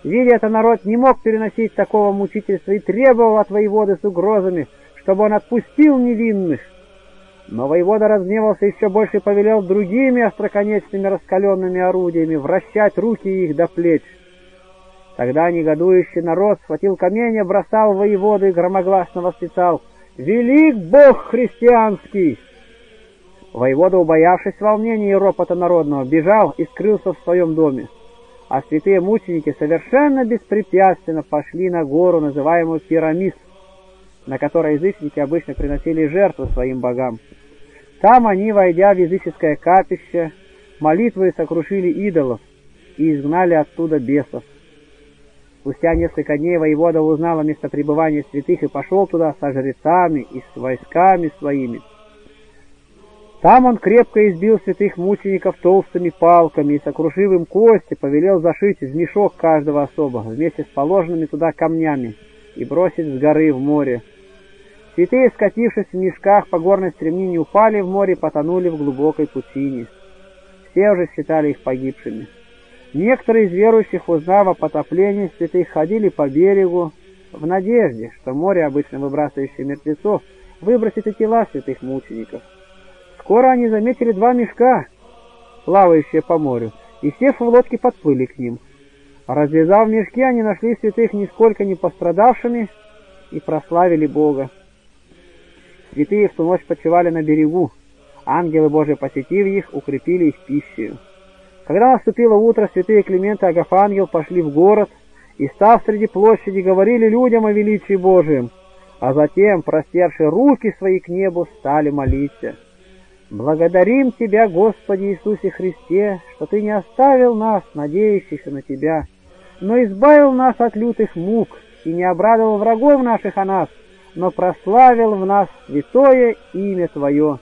Видя это, народ не мог переносить такого мучительства и требовал от воеводы с угрозами, чтобы он отпустил невинных. Но воевода разгневался еще больше и повелел другими остроконечными раскаленными орудиями вращать руки их до плеч. Тогда негодующий народ схватил камень, бросал воеводу и громогласно восклицал «Велик Бог христианский!» Воевода, убоявшись волнения и ропота народного, бежал и скрылся в своем доме, а святые мученики совершенно беспрепятственно пошли на гору, называемую Пирамис, на которой язычники обычно приносили жертву своим богам. Там они, войдя в языческое капище, молитвой сокрушили идолов и изгнали оттуда бесов. Спустя несколько дней воевода узнал о местопребывании святых и пошел туда со жрецами и с войсками своими. Там он крепко избил святых мучеников толстыми палками и, сокрушив им кости, повелел зашить в мешок каждого особого вместе с положенными туда камнями и бросить с горы в море. Святые, скатившись в мешках по горной стремнине, упали в море и потонули в глубокой пучине. Все уже считали их погибшими. Некоторые из верующих, узнав о потоплении святых, ходили по берегу в надежде, что море, обычно выбрасывающее мертвецов, выбросит и тела святых мучеников. Скоро они заметили два мешка, плавающие по морю, и сев в лодке подплыли к ним. Развязав мешки, они нашли святых нисколько не пострадавшими и прославили Бога. Святые в ту ночь почивали на берегу. Ангелы Божии, посетив их, укрепили их пищей. Когда наступило утро, святые Климент и Агафангел пошли в город и, став среди площади, говорили людям о величии Божием, а затем, простерши руки свои к небу, стали молиться. «Благодарим Тебя, Господи Иисусе Христе, что Ты не оставил нас, надеющихся на Тебя, но избавил нас от лютых мук и не обрадовал врагов наших о нас, но прославил в нас святое имя Твое».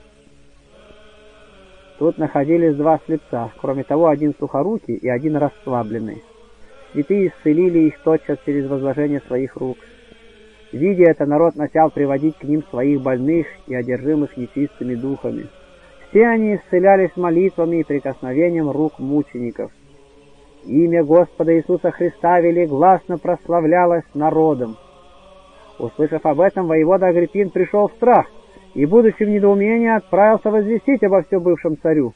Тут находились два слепца, кроме того, один сухорукий и один расслабленный. Святые исцелили их тотчас через возложение своих рук. Видя это, народ начал приводить к ним своих больных и одержимых нечистыми духами. Все они исцелялись молитвами и прикосновением рук мучеников. Имя Господа Иисуса Христа велигласно прославлялось народом. Услышав об этом, воевода Агриппин пришел в страх — и, будучи в недоумении, отправился возвестить обо всем бывшем царю.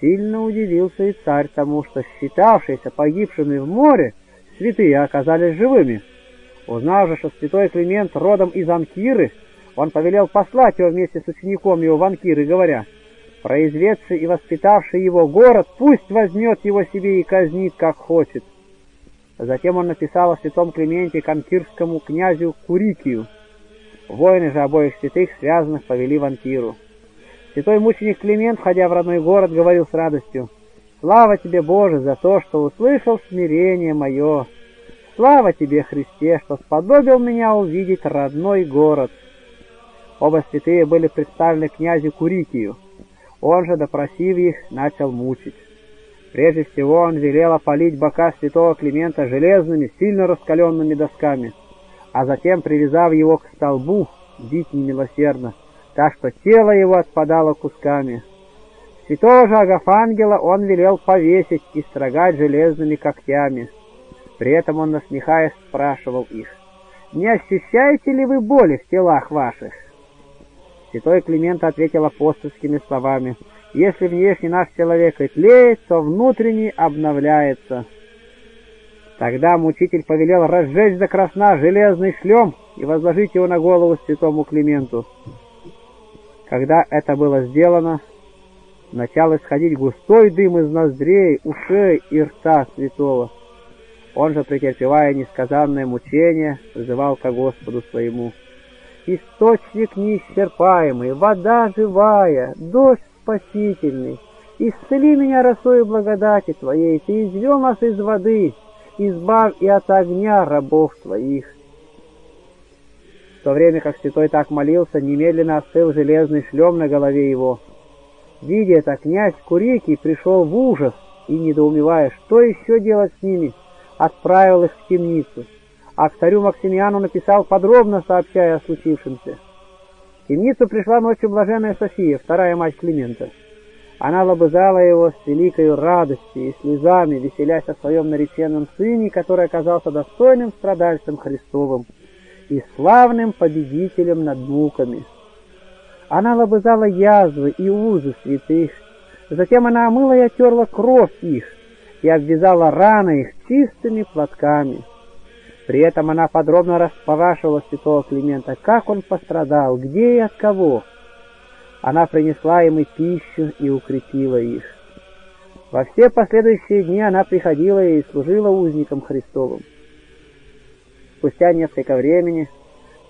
Сильно удивился и царь тому, что считавшиеся погибшими в море святые оказались живыми. Узнав же, что святой Климент родом из Анкиры, он повелел послать его вместе с учеником его в Анкиры, говоря, «Произведший и воспитавший его город, пусть возьмет его себе и казнит, как хочет». Затем он написал о святом Клименте канкирскому князю Курикию, Воины же обоих святых, связанных, повели в Антиру. Святой мученик Климент, входя в родной город, говорил с радостью, «Слава тебе, Боже, за то, что услышал смирение мое! Слава тебе, Христе, что сподобил меня увидеть родной город!» Оба святые были представлены князю Курикию. Он же, допросив их, начал мучить. Прежде всего он велел опалить бока святого Климента железными, сильно раскаленными досками — а затем, привязав его к столбу, бить немилосердно, так что тело его отпадало кусками. Святого же Агафангела он велел повесить и строгать железными когтями. При этом он, насмехаясь, спрашивал их, «Не ощущаете ли вы боли в телах ваших?» Святой Климент ответил апостольскими словами, «Если внешний наш человек и тлеет, то внутренний обновляется». Тогда мучитель повелел разжечь до красна железный шлем и возложить его на голову святому Клименту. Когда это было сделано, начал исходить густой дым из ноздрей, ушей и рта святого. Он же, претерпевая несказанное мучение, призывал ко Господу своему. «Источник неисчерпаемый, вода живая, дождь спасительный, исцели меня росой благодати Твоей, Ты извел нас из воды, избавь и от огня рабов Твоих». В то время как святой так молился, немедленно остыл железный шлем на голове его. Видя это, князь Курики пришел в ужас и, недоумевая, что еще делать с ними, отправил их в темницу, а к царю Максимиану написал, подробно сообщая о случившемся. В темницу пришла ночью блаженная София, вторая мать Климента. Она лобызала его с великой радостью и слезами, веселясь о своем нареченном сыне, который оказался достойным страдальцем Христовым и славным победителем над муками. Она лобызала язвы и узы святых, затем она омыла и отерла кровь их, и обвязала раны их чистыми платками. При этом она подробно расспрашивала святого Климента, как он пострадал, где и от кого. Она принесла им и пищу и укрепила их. Во все последующие дни она приходила и служила узникам Христовым. Спустя несколько времени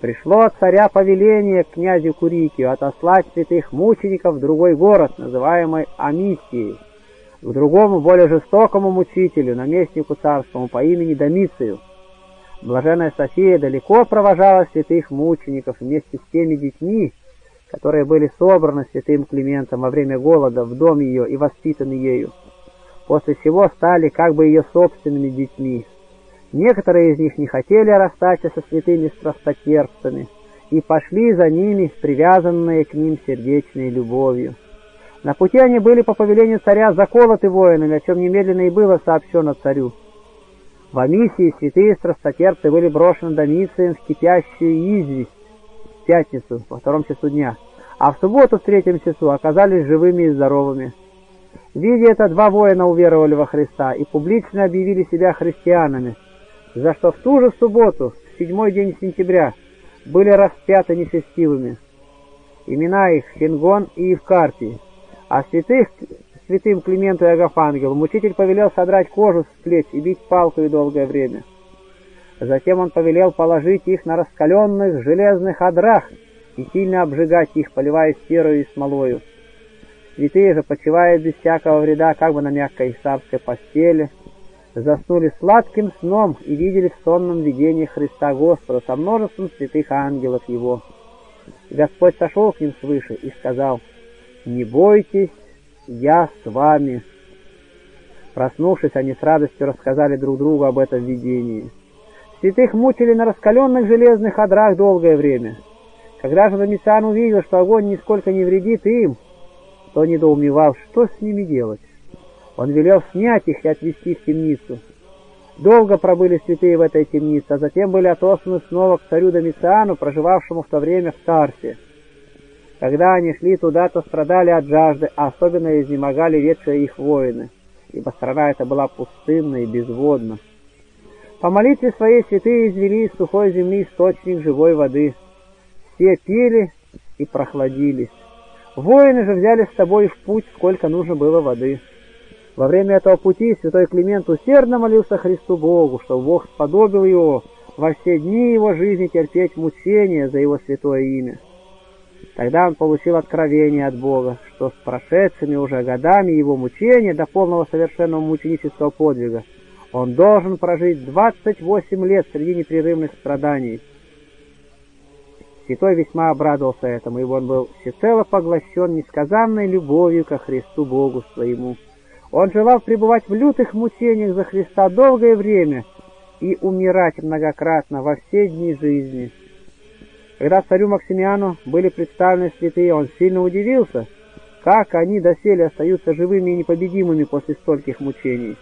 пришло от царя повеление к князю Курикию отослать святых мучеников в другой город, называемый Амисией, к другому, более жестокому мучителю, наместнику царскому по имени Домицию. Блаженная София далеко провожала святых мучеников вместе с теми детьми, которые были собраны святым Климентом во время голода в дом ее и воспитаны ею. После всего стали как бы ее собственными детьми. Некоторые из них не хотели расстаться со святыми страстотерпцами и пошли за ними, привязанные к ним сердечной любовью. На пути они были по повелению царя заколоты воинами, о чем немедленно и было сообщено царю. В Амисии святые страстотерпцы были брошены Домицием в кипящую известь в пятницу, во втором часу дня, а в субботу в третьем часу оказались живыми и здоровыми. Видя это, два воина уверовали во Христа и публично объявили себя христианами, за что в ту же субботу, в седьмой день сентября, были распяты нечестивыми. Имена их Фингон и Евкарпий. А святых, святым Клименту и Агафангелу, мучитель повелел содрать кожу с плеч и бить палкой долгое время. Затем он повелел положить их на раскаленных железных одрах и сильно обжигать их, поливая серою и смолою. Святые же, почивая без всякого вреда, как бы на мягкой савской постели, заснули сладким сном и видели в сонном видении Христа Господа со множеством святых ангелов Его. Господь сошел к ним свыше и сказал — «Не бойтесь, я с вами». Проснувшись, они с радостью рассказали друг другу об этом видении. Святых мучили на раскаленных железных одрах долгое время. Когда же Домициан увидел, что огонь нисколько не вредит им, то недоумевал, что с ними делать. Он велел снять их и отвезти в темницу. Долго пробыли святые в этой темнице, а затем были отосланы снова к царю Домициану, проживавшему в то время в Тарсе. Когда они шли туда, то страдали от жажды, а особенно изнемогали ветшие их воины, ибо страна эта была пустынна и безводна. По молитве своей святые извели из сухой земли источник живой воды. Все пили и прохладились. Воины же взяли с собой в путь, сколько нужно было воды. Во время этого пути святой Климент усердно молился Христу Богу, чтобы Бог сподобил его во все дни его жизни терпеть мучения за его святое имя. Тогда он получил откровение от Бога, что с прошедшими уже годами его мучения до полного совершенного мученического подвига он должен прожить 28 лет среди непрерывных страданий. Святой весьма обрадовался этому, ибо он был всецело поглощен несказанной любовью ко Христу Богу своему. Он желал пребывать в лютых мучениях за Христа долгое время и умирать многократно во все дни жизни. Когда царю Максимиану были представлены святые, он сильно удивился, как они доселе остаются живыми и непобедимыми после стольких мучений.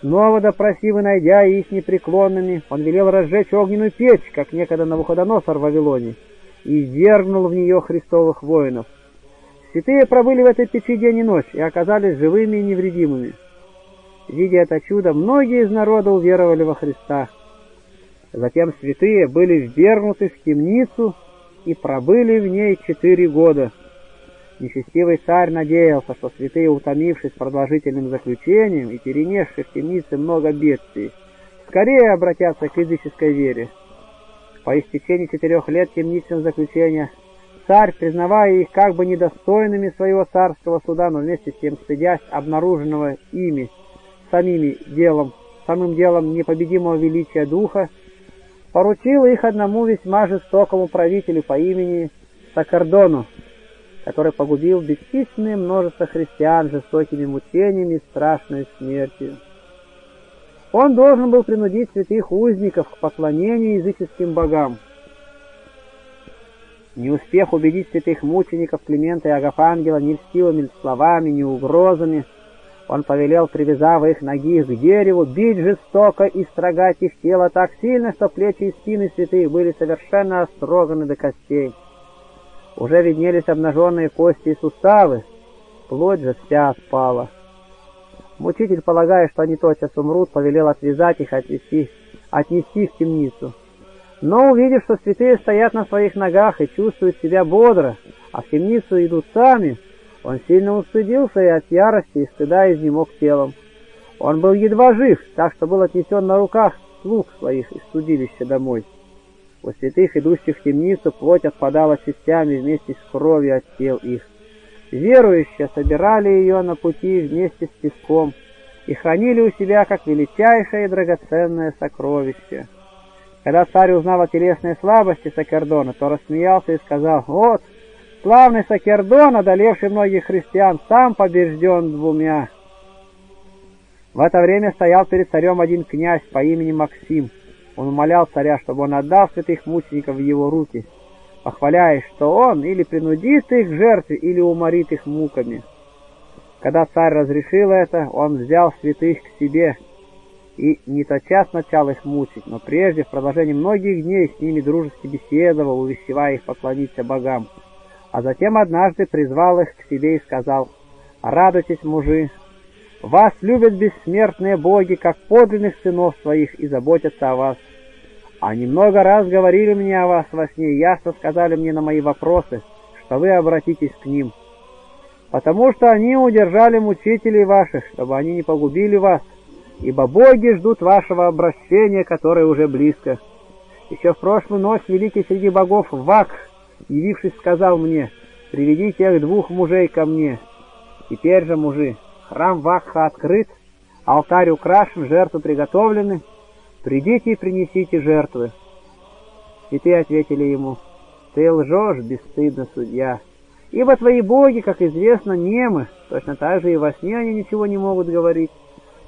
Снова допросив и найдя их непреклонными, он велел разжечь огненную печь, как некогда Навуходоносор в Вавилоне, и извергнул в нее христовых воинов. Святые пробыли в этой печи день и ночь и оказались живыми и невредимыми. Видя это чудо, многие из народа уверовали во Христа. Затем святые были ввергнуты в темницу и пробыли в ней четыре года. Нечестивый царь надеялся, что святые, утомившись продолжительным заключением и перенесшие в темнице много бедствий, скорее обратятся к языческой вере. По истечении четырех лет темничного заключения царь, признавая их как бы недостойными своего царского суда, но вместе с тем стыдясь обнаруженного ими самими делом, самым делом непобедимого величия духа, поручил их одному весьма жестокому правителю по имени Сакардону, который погубил бесчисленное множество христиан жестокими мучениями и страшной смертью. Он должен был принудить святых узников к поклонению языческим богам. Не успев убедить святых мучеников Климента и Агафангела ни льстивыми словами, ни угрозами, он повелел, привязав их ноги к дереву, бить жестоко и строгать их тело так сильно, что плечи и спины святых были совершенно остроганы до костей. Уже виднелись обнаженные кости и суставы, плоть же вся спала. Мучитель, полагая, что они тотчас умрут, повелел отвязать их, отвести, отнести в темницу. Но, увидев, что святые стоят на своих ногах и чувствуют себя бодро, а в темницу идут сами, он сильно устыдился и от ярости и стыда изнемог телом. Он был едва жив, так что был отнесен на руках слуг своих из судилища домой. У святых, идущих в темницу, плоть отпадала частями вместе с кровью от тел их. Верующие собирали ее на пути вместе с песком и хранили у себя как величайшее и драгоценное сокровище. Когда царь узнал о телесной слабости Сакердона, то рассмеялся и сказал, «Вот, Славный Сакердон, одолевший многих христиан, сам побежден двумя. В это время стоял перед царем один князь по имени Максим. Он умолял царя, чтобы он отдал святых мучеников в его руки, похваляясь, что он или принудит их к жертве, или уморит их муками. Когда царь разрешил это, он взял святых к себе и не тотчас начал их мучить, но прежде в продолжении многих дней с ними дружески беседовал, увещевая их поклониться богам а затем однажды призвал их к себе и сказал, «Радуйтесь, мужи, вас любят бессмертные боги, как подлинных сынов своих, и заботятся о вас. Они много раз говорили мне о вас во сне, и ясно сказали мне на мои вопросы, что вы обратитесь к ним, потому что они удержали мучителей ваших, чтобы они не погубили вас, ибо боги ждут вашего обращения, которое уже близко. Еще в прошлую ночь великий среди богов Вак явившись, сказал мне, «Приведи тех двух мужей ко мне». Теперь же, мужи, храм Вакха открыт, алтарь украшен, жертвы приготовлены. Придите и принесите жертвы. И ты ответили ему, «Ты лжешь, бесстыдно, судья, ибо твои боги, как известно, немы, точно так же и во сне они ничего не могут говорить».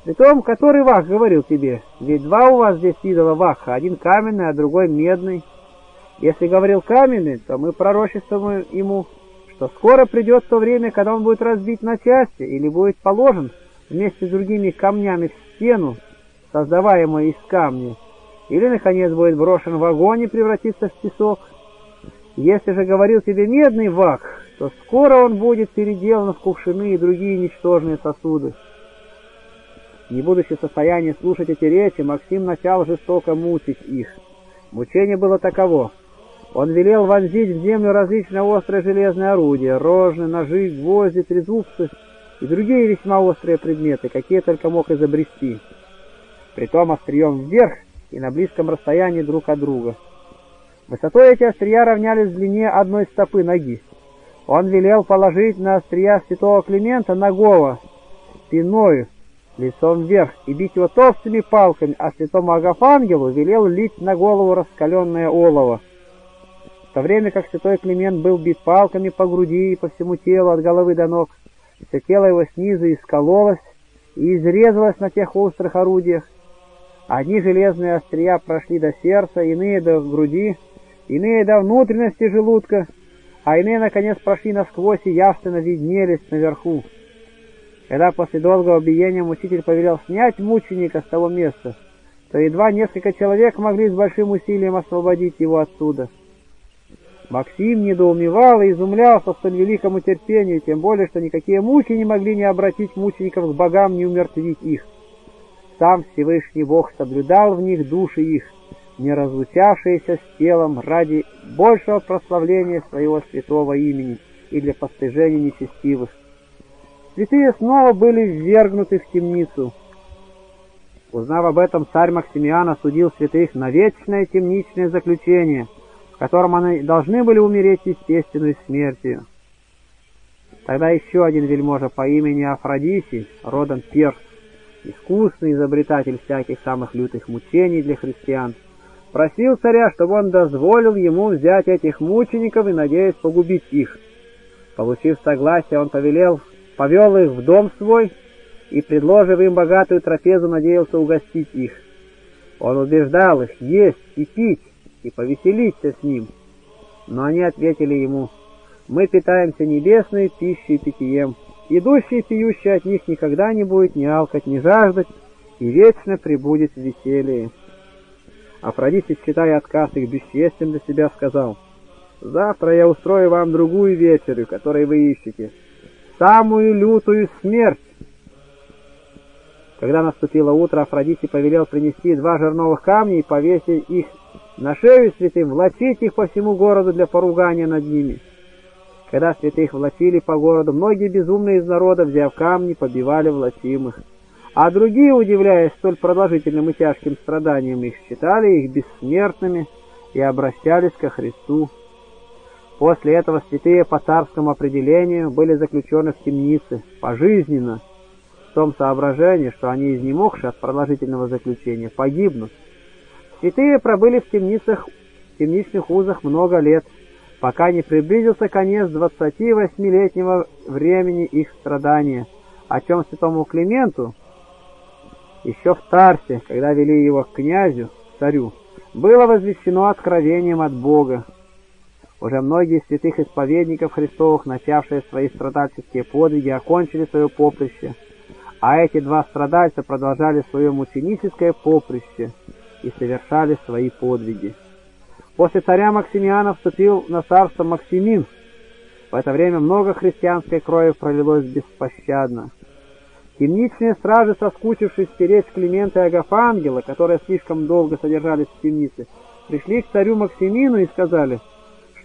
При том, который Вах говорил тебе, ведь два у вас здесь идола Ваха, один каменный, а другой медный. Если говорил каменный, то мы пророчествуем ему, что скоро придет то время, когда он будет разбить на части или будет положен вместе с другими камнями в стену, создаваемую из камня, или, наконец, будет брошен в огонь и превратится в песок. Если же говорил тебе медный вак, то скоро он будет переделан в кувшины и другие ничтожные сосуды. Не будучи в состоянии слушать эти речи, Максим начал жестоко мучить их. Мучение было таково. Он велел вонзить в землю различные острые железные орудия, рожны, ножи, гвозди, трезубцы и другие весьма острые предметы, какие только мог изобрести. Притом острием вверх и на близком расстоянии друг от друга. Высотой эти острия равнялись длине одной стопы ноги. Он велел положить на острия святого Климента ногого, спиною, лицом вверх, и бить его толстыми палками, а святому Агафангелу велел лить на голову раскаленное олово то время как святой Климент был бит палками по груди и по всему телу от головы до ног, все тело его снизу искололось и изрезалось на тех острых орудиях. Одни железные острия прошли до сердца, иные до груди, иные до внутренности желудка, а иные, наконец, прошли насквозь и явственно виднелись наверху. Когда после долгого биения мучитель повелел снять мученика с того места, то едва несколько человек могли с большим усилием освободить его оттуда. Максим недоумевал и изумлялся столь великому терпению, тем более, что никакие муки не могли не обратить мучеников к богам, не умертвить их. Сам Всевышний Бог соблюдал в них души их, не разлучавшиеся с телом ради большего прославления своего святого имени и для постижения нечестивых. Святые снова были ввергнуты в темницу. Узнав об этом, царь Максимиан осудил святых на вечное темничное заключение, в котором они должны были умереть естественной смертью. Тогда еще один вельможа по имени Афродисий, родом Перс, искусный изобретатель всяких самых лютых мучений для христиан, просил царя, чтобы он дозволил ему взять этих мучеников и, надеясь погубить их. Получив согласие, он повелел, повел их в дом свой и, предложив им богатую трапезу, надеялся угостить их. Он убеждал их есть и пить, и повеселиться с ним. Но они ответили ему, «Мы питаемся небесной пищей и питьем, Идущий и пьющий от них никогда не будет ни алкать, ни жаждать, и вечно пребудет в веселье. Афродитий, считая отказ их бесчестием для себя, сказал, «Завтра я устрою вам другую вечерю, которой вы ищете, самую лютую смерть». Когда наступило утро, Афродитий повелел принести два жерновых камня и повесить их на шею святым, влачить их по всему городу для поругания над ними. Когда святых влачили по городу, многие безумные из народа, взяв камни, побивали влачимых. А другие, удивляясь столь продолжительным и тяжким страданиям их, считали их бессмертными и обращались ко Христу. После этого святые по царскому определению были заключены в темнице пожизненно, в том соображении, что они, изнемогшие от продолжительного заключения, погибнут. Святые пробыли в темницах, в темничных узах много лет, пока не приблизился конец 28-летнего времени их страдания, о чем святому Клименту? Еще в Тарсе, когда вели его к князю, царю, было возвещено откровением от Бога. Уже многие святых исповедников Христовых, начавшие свои страдальческие подвиги, окончили свое поприще, а эти два страдальца продолжали свое мученическое поприще и совершали свои подвиги. После царя Максимиана вступил на царство Максимин. В это время много христианской крови пролилось беспощадно. Темничные стражи, соскучившись стеречь Климента и Агафангела, которые слишком долго содержались в темнице, пришли к царю Максимину и сказали,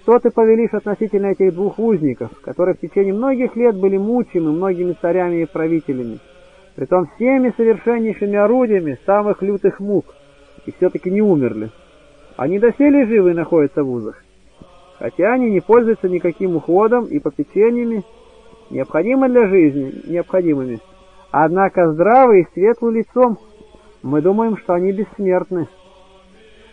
«Что ты повелишь относительно этих двух узников, которые в течение многих лет были мучимы многими царями и правителями, притом всеми совершеннейшими орудиями самых лютых мук, и все-таки не умерли?» Они доселе живы находятся в узах, хотя они не пользуются никаким уходом и попечениями, необходимыми для жизни, необходимыми. Однако здравый и светлым лицом мы думаем, что они бессмертны.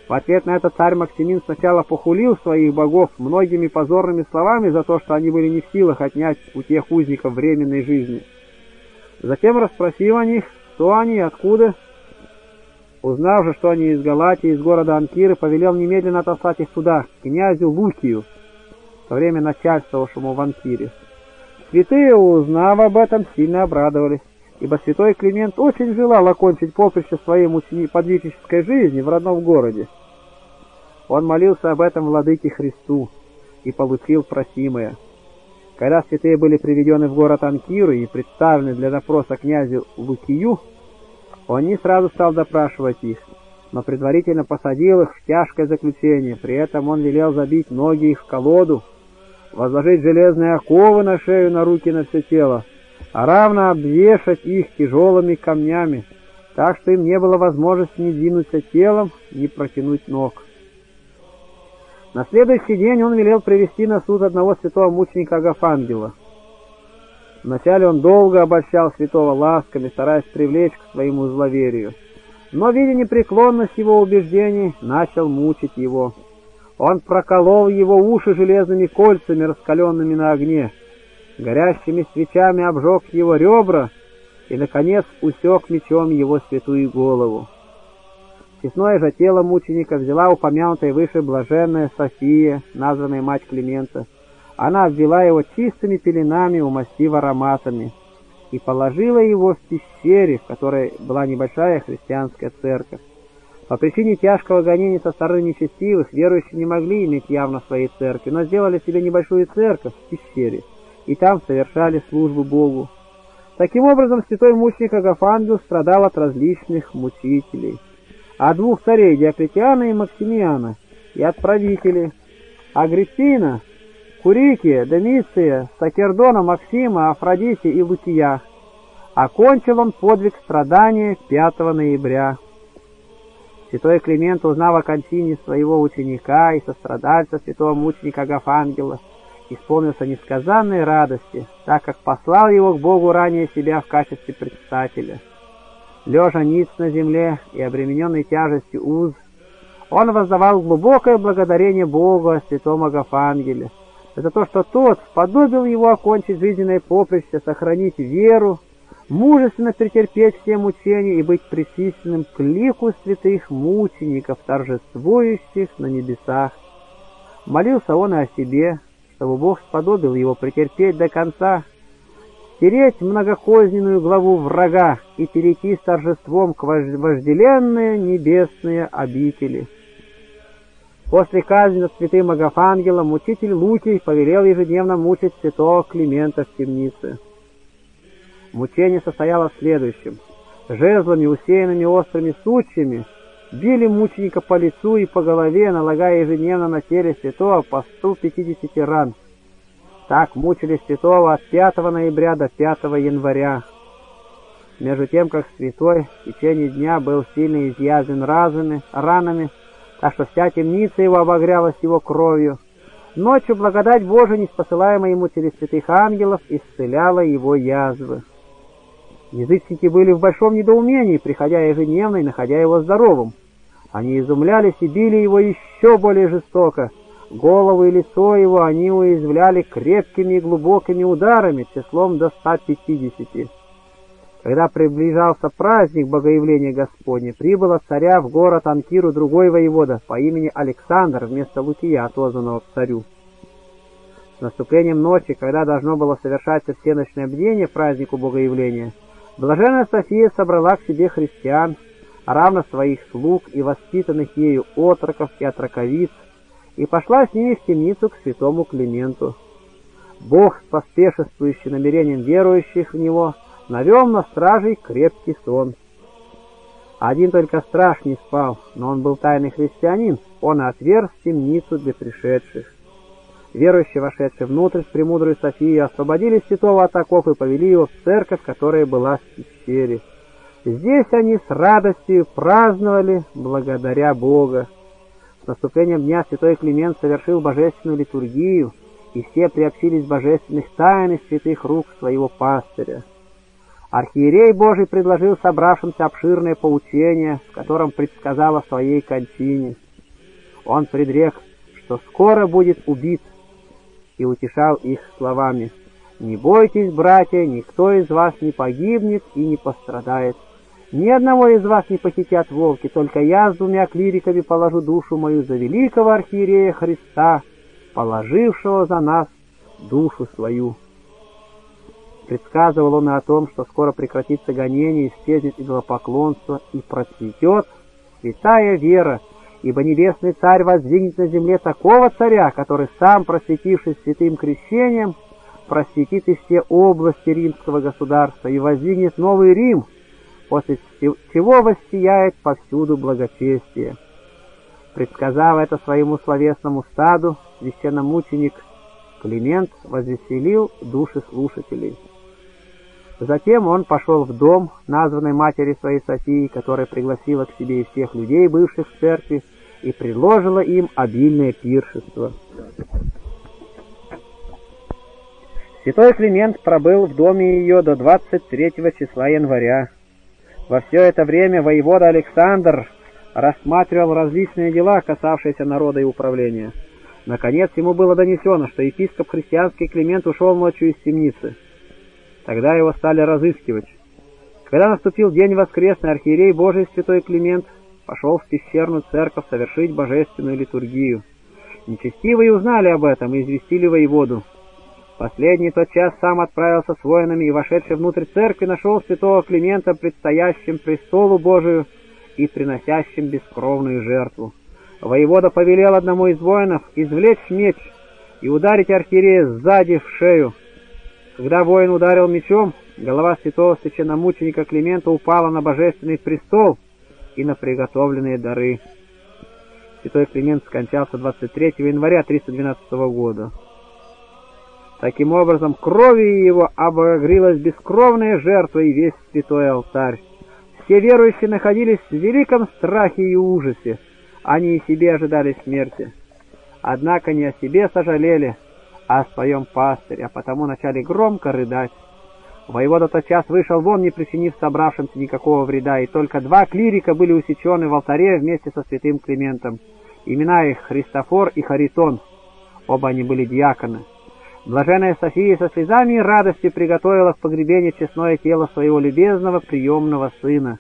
В ответ на это царь Максимин сначала похулил своих богов многими позорными словами за то, что они были не в силах отнять у тех узников временной жизни. Затем расспросил о них, кто они и откуда, Узнав же, что они из Галатии, из города Анкиры, повелел немедленно отослать их туда, к князю Лукию, в то время начальствовавшему в Анкире. Святые, узнав об этом, сильно обрадовались, ибо святой Климент очень желал окончить поприще своей подвижнической жизни в родном городе. Он молился об этом владыке Христу и получил просимое. Когда святые были приведены в город Анкиру и представлены для допроса князю Лукию, он не сразу стал допрашивать их, но предварительно посадил их в тяжкое заключение. При этом он велел забить ноги их в колоду, возложить железные оковы на шею, на руки, на все тело, а равно обвешать их тяжелыми камнями, так что им не было возможности ни двинуться телом, ни протянуть ног. На следующий день он велел привести на суд одного святого мученика Агафангела — Вначале он долго обольщал святого ласками, стараясь привлечь к своему зловерию. Но, видя непреклонность его убеждений, начал мучить его. Он проколол его уши железными кольцами, раскаленными на огне. Горящими свечами обжег его ребра и, наконец, усек мечом его святую голову. Честное же тело мученика взяла упомянутая выше блаженная София, названная мать Климента. Она обвела его чистыми пеленами, умастив ароматами, и положила его в пещере, в которой была небольшая христианская церковь. По причине тяжкого гонения со стороны нечестивых, верующие не могли иметь явно своей церкви, но сделали себе небольшую церковь в пещере, и там совершали службу Богу. Таким образом, святой мученик Агафангел страдал от различных мучителей. От двух царей Диоклетиана и Максимиана, и от правителей Агриппина, Курикия, Домиция, Сакердона, Максима, Афродите и Лутия. Окончил он подвиг страдания 5 ноября. Святой Климент, узнав о кончине своего ученика и сострадальца святого мученика Агафангела, исполнился несказанной радости, так как послал его к Богу ранее себя в качестве предстателя. Лежа ниц на земле и обремененный тяжестью уз, он воздавал глубокое благодарение Богу о святом Агафангеле, за то, что тот сподобил его окончить жизненное поприще, сохранить веру, мужественно претерпеть все мучения и быть причисленным к лику святых мучеников, торжествующих на небесах. Молился он и о себе, чтобы Бог сподобил его претерпеть до конца, стереть многокозненную главу врага и перейти с торжеством к вожделенные небесные обители. После казни над святым Агафангелом учитель Лукий повелел ежедневно мучить святого Климента в темнице. Мучение состояло в следующем. Жезлами, усеянными острыми сучьями, били мученика по лицу и по голове, налагая ежедневно на теле святого по 150 ран. Так мучили святого от 5 ноября до 5 января. Между тем, как святой в течение дня был сильно изъязвен разами, ранами, так что вся темница его обогрялась его кровью. Ночью благодать Божия, неспосылаемая ему через святых ангелов, исцеляла его язвы. Язычники были в большом недоумении, приходя ежедневно и находя его здоровым. Они изумлялись и били его еще более жестоко. Голову и лицо его они уязвляли крепкими и глубокими ударами, числом до 150. Когда приближался праздник Богоявления Господня, прибыло царя в город Анкиру другой воевода по имени Александр вместо Лукия, отозванного к царю. С наступлением ночи, когда должно было совершаться всеночное бдение празднику Богоявления, Блаженная София собрала к себе христиан, равно своих слуг и воспитанных ею отроков и отроковиц, и пошла с ними в темницу к святому Клименту. Бог, поспешествующий намерением верующих в Него, навел на стражей крепкий сон. Один только страж не спал, но он был тайный христианин, он отверз темницу для пришедших. Верующие, вошедшие внутрь с премудрой Софией, освободили святого от оков и повели его в церковь, которая была в пещере. Здесь они с радостью праздновали благодаря Бога. С наступлением дня святой Климент совершил божественную литургию, и все приобщились божественных тайн и святых рук своего пастыря. Архиерей Божий предложил собравшимся обширное поучение, в котором предсказал о своей кончине. Он предрек, что скоро будет убит, и утешал их словами «Не бойтесь, братья, никто из вас не погибнет и не пострадает. Ни одного из вас не похитят волки, только я с двумя клириками положу душу мою за великого архиерея Христа, положившего за нас душу свою». Предсказывал он и о том, что скоро прекратится гонение, исчезнет идолопоклонство и процветет святая вера, ибо небесный царь воздвигнет на земле такого царя, который сам, просветившись святым крещением, просветит и все области римского государства и воздвигнет новый Рим, после чего воссияет повсюду благочестие. Предсказав это своему словесному стаду, священномученик Климент возвеселил души слушателей. Затем он пошел в дом, названный матери своей Софии, которая пригласила к себе и всех людей, бывших в церкви, и предложила им обильное пиршество. Святой Климент пробыл в доме ее до 23 числа января. Во все это время воевода Александр рассматривал различные дела, касавшиеся народа и управления. Наконец ему было донесено, что епископ христианский Климент ушел ночью из темницы. Тогда его стали разыскивать. Когда наступил день воскресный, архиерей Божий святой Климент пошел в пещерную церковь совершить божественную литургию. Нечестивые узнали об этом и известили воеводу. Последний тот час сам отправился с воинами и, вошедший внутрь церкви, нашел святого Климента предстоящим престолу Божию и приносящим бескровную жертву. Воевода повелел одному из воинов извлечь меч и ударить архиерея сзади в шею. Когда воин ударил мечом, голова святого священномученика Климента упала на божественный престол и на приготовленные дары. Святой Климент скончался 23 января 312 года. Таким образом, кровью его обогрелась бескровная жертва и весь святой алтарь. Все верующие находились в великом страхе и ужасе. Они и себе ожидали смерти. Однако не о себе сожалели, о своем пастыре, а потому начали громко рыдать. Воевода тотчас вышел вон, не причинив собравшимся никакого вреда, и только два клирика были усечены в алтаре вместе со святым Климентом. Имена их Христофор и Харитон. Оба они были диаконы. Блаженная София со слезами и радостью приготовила к погребению честное тело своего любезного приемного сына,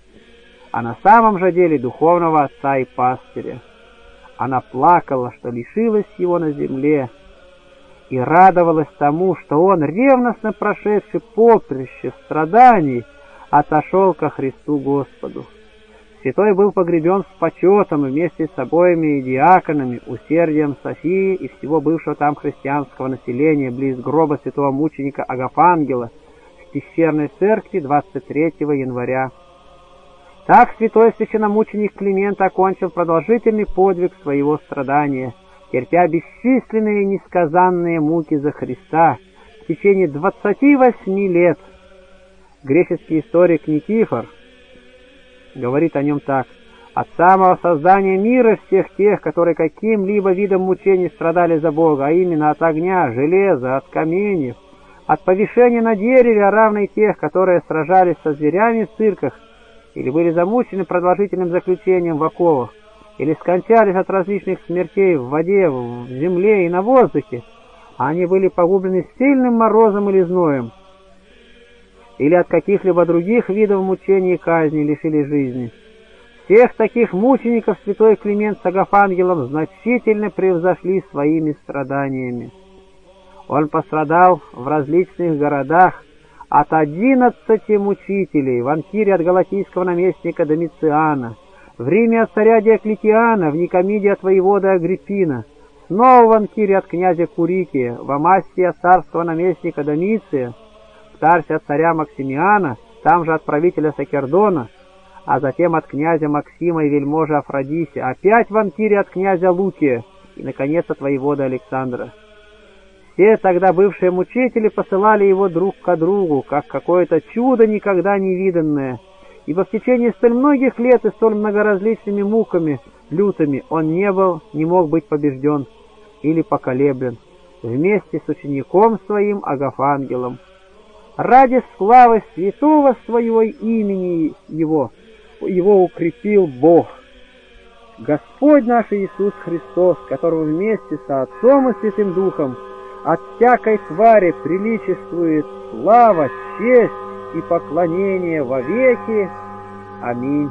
а на самом же деле духовного отца и пастыря. Она плакала, что лишилась его на земле, и радовалась тому, что он, ревностно прошедший поприще страданий, отошел ко Христу Господу. Святой был погребен с почетом вместе с обоими диаконами, усердием Софии и всего бывшего там христианского населения близ гроба святого мученика Агафангела в пещерной церкви 23 января. Так святой священномученик Климент окончил продолжительный подвиг своего страдания, терпя бесчисленные несказанные муки за Христа в течение 28 лет. Греческий историк Никифор – говорит о нем так. «От самого создания мира всех тех, которые каким-либо видом мучений страдали за Бога, а именно от огня, железа, от каменьев, от повешения на дереве, а равной тех, которые сражались со зверями в цирках, или были замучены продолжительным заключением в оковах, или скончались от различных смертей в воде, в земле и на воздухе, а они были погублены сильным морозом или зноем, или от каких-либо других видов мучений и казни лишили жизни. Всех таких мучеников святой Климент с Агафангелом значительно превзошли своими страданиями. Он пострадал в различных городах от одиннадцати мучителей, в Анкире от галатийского наместника Домициана, в Риме от царя Диоклетиана, в Никомиде от воевода Агриппина, снова в Анкире от князя Курикия, в Амассии от царского наместника Домиция, Тарсе от царя Максимиана, там же от правителя Сакердона, а затем от князя Максима и вельможи Афродисе, опять в Антире от князя Лукия и, наконец, от воевода Александра. Все тогда бывшие мучители посылали его друг к другу, как какое-то чудо никогда не виданное, ибо в течение столь многих лет и столь многоразличными муками, лютыми, он не был, не мог быть побежден или поколеблен, вместе с учеником своим Агафангелом ради славы святого своего имени его, его укрепил Бог. Господь наш Иисус Христос, которого вместе со Отцом и Святым Духом от всякой твари приличествует слава, честь и поклонение во веки. Аминь.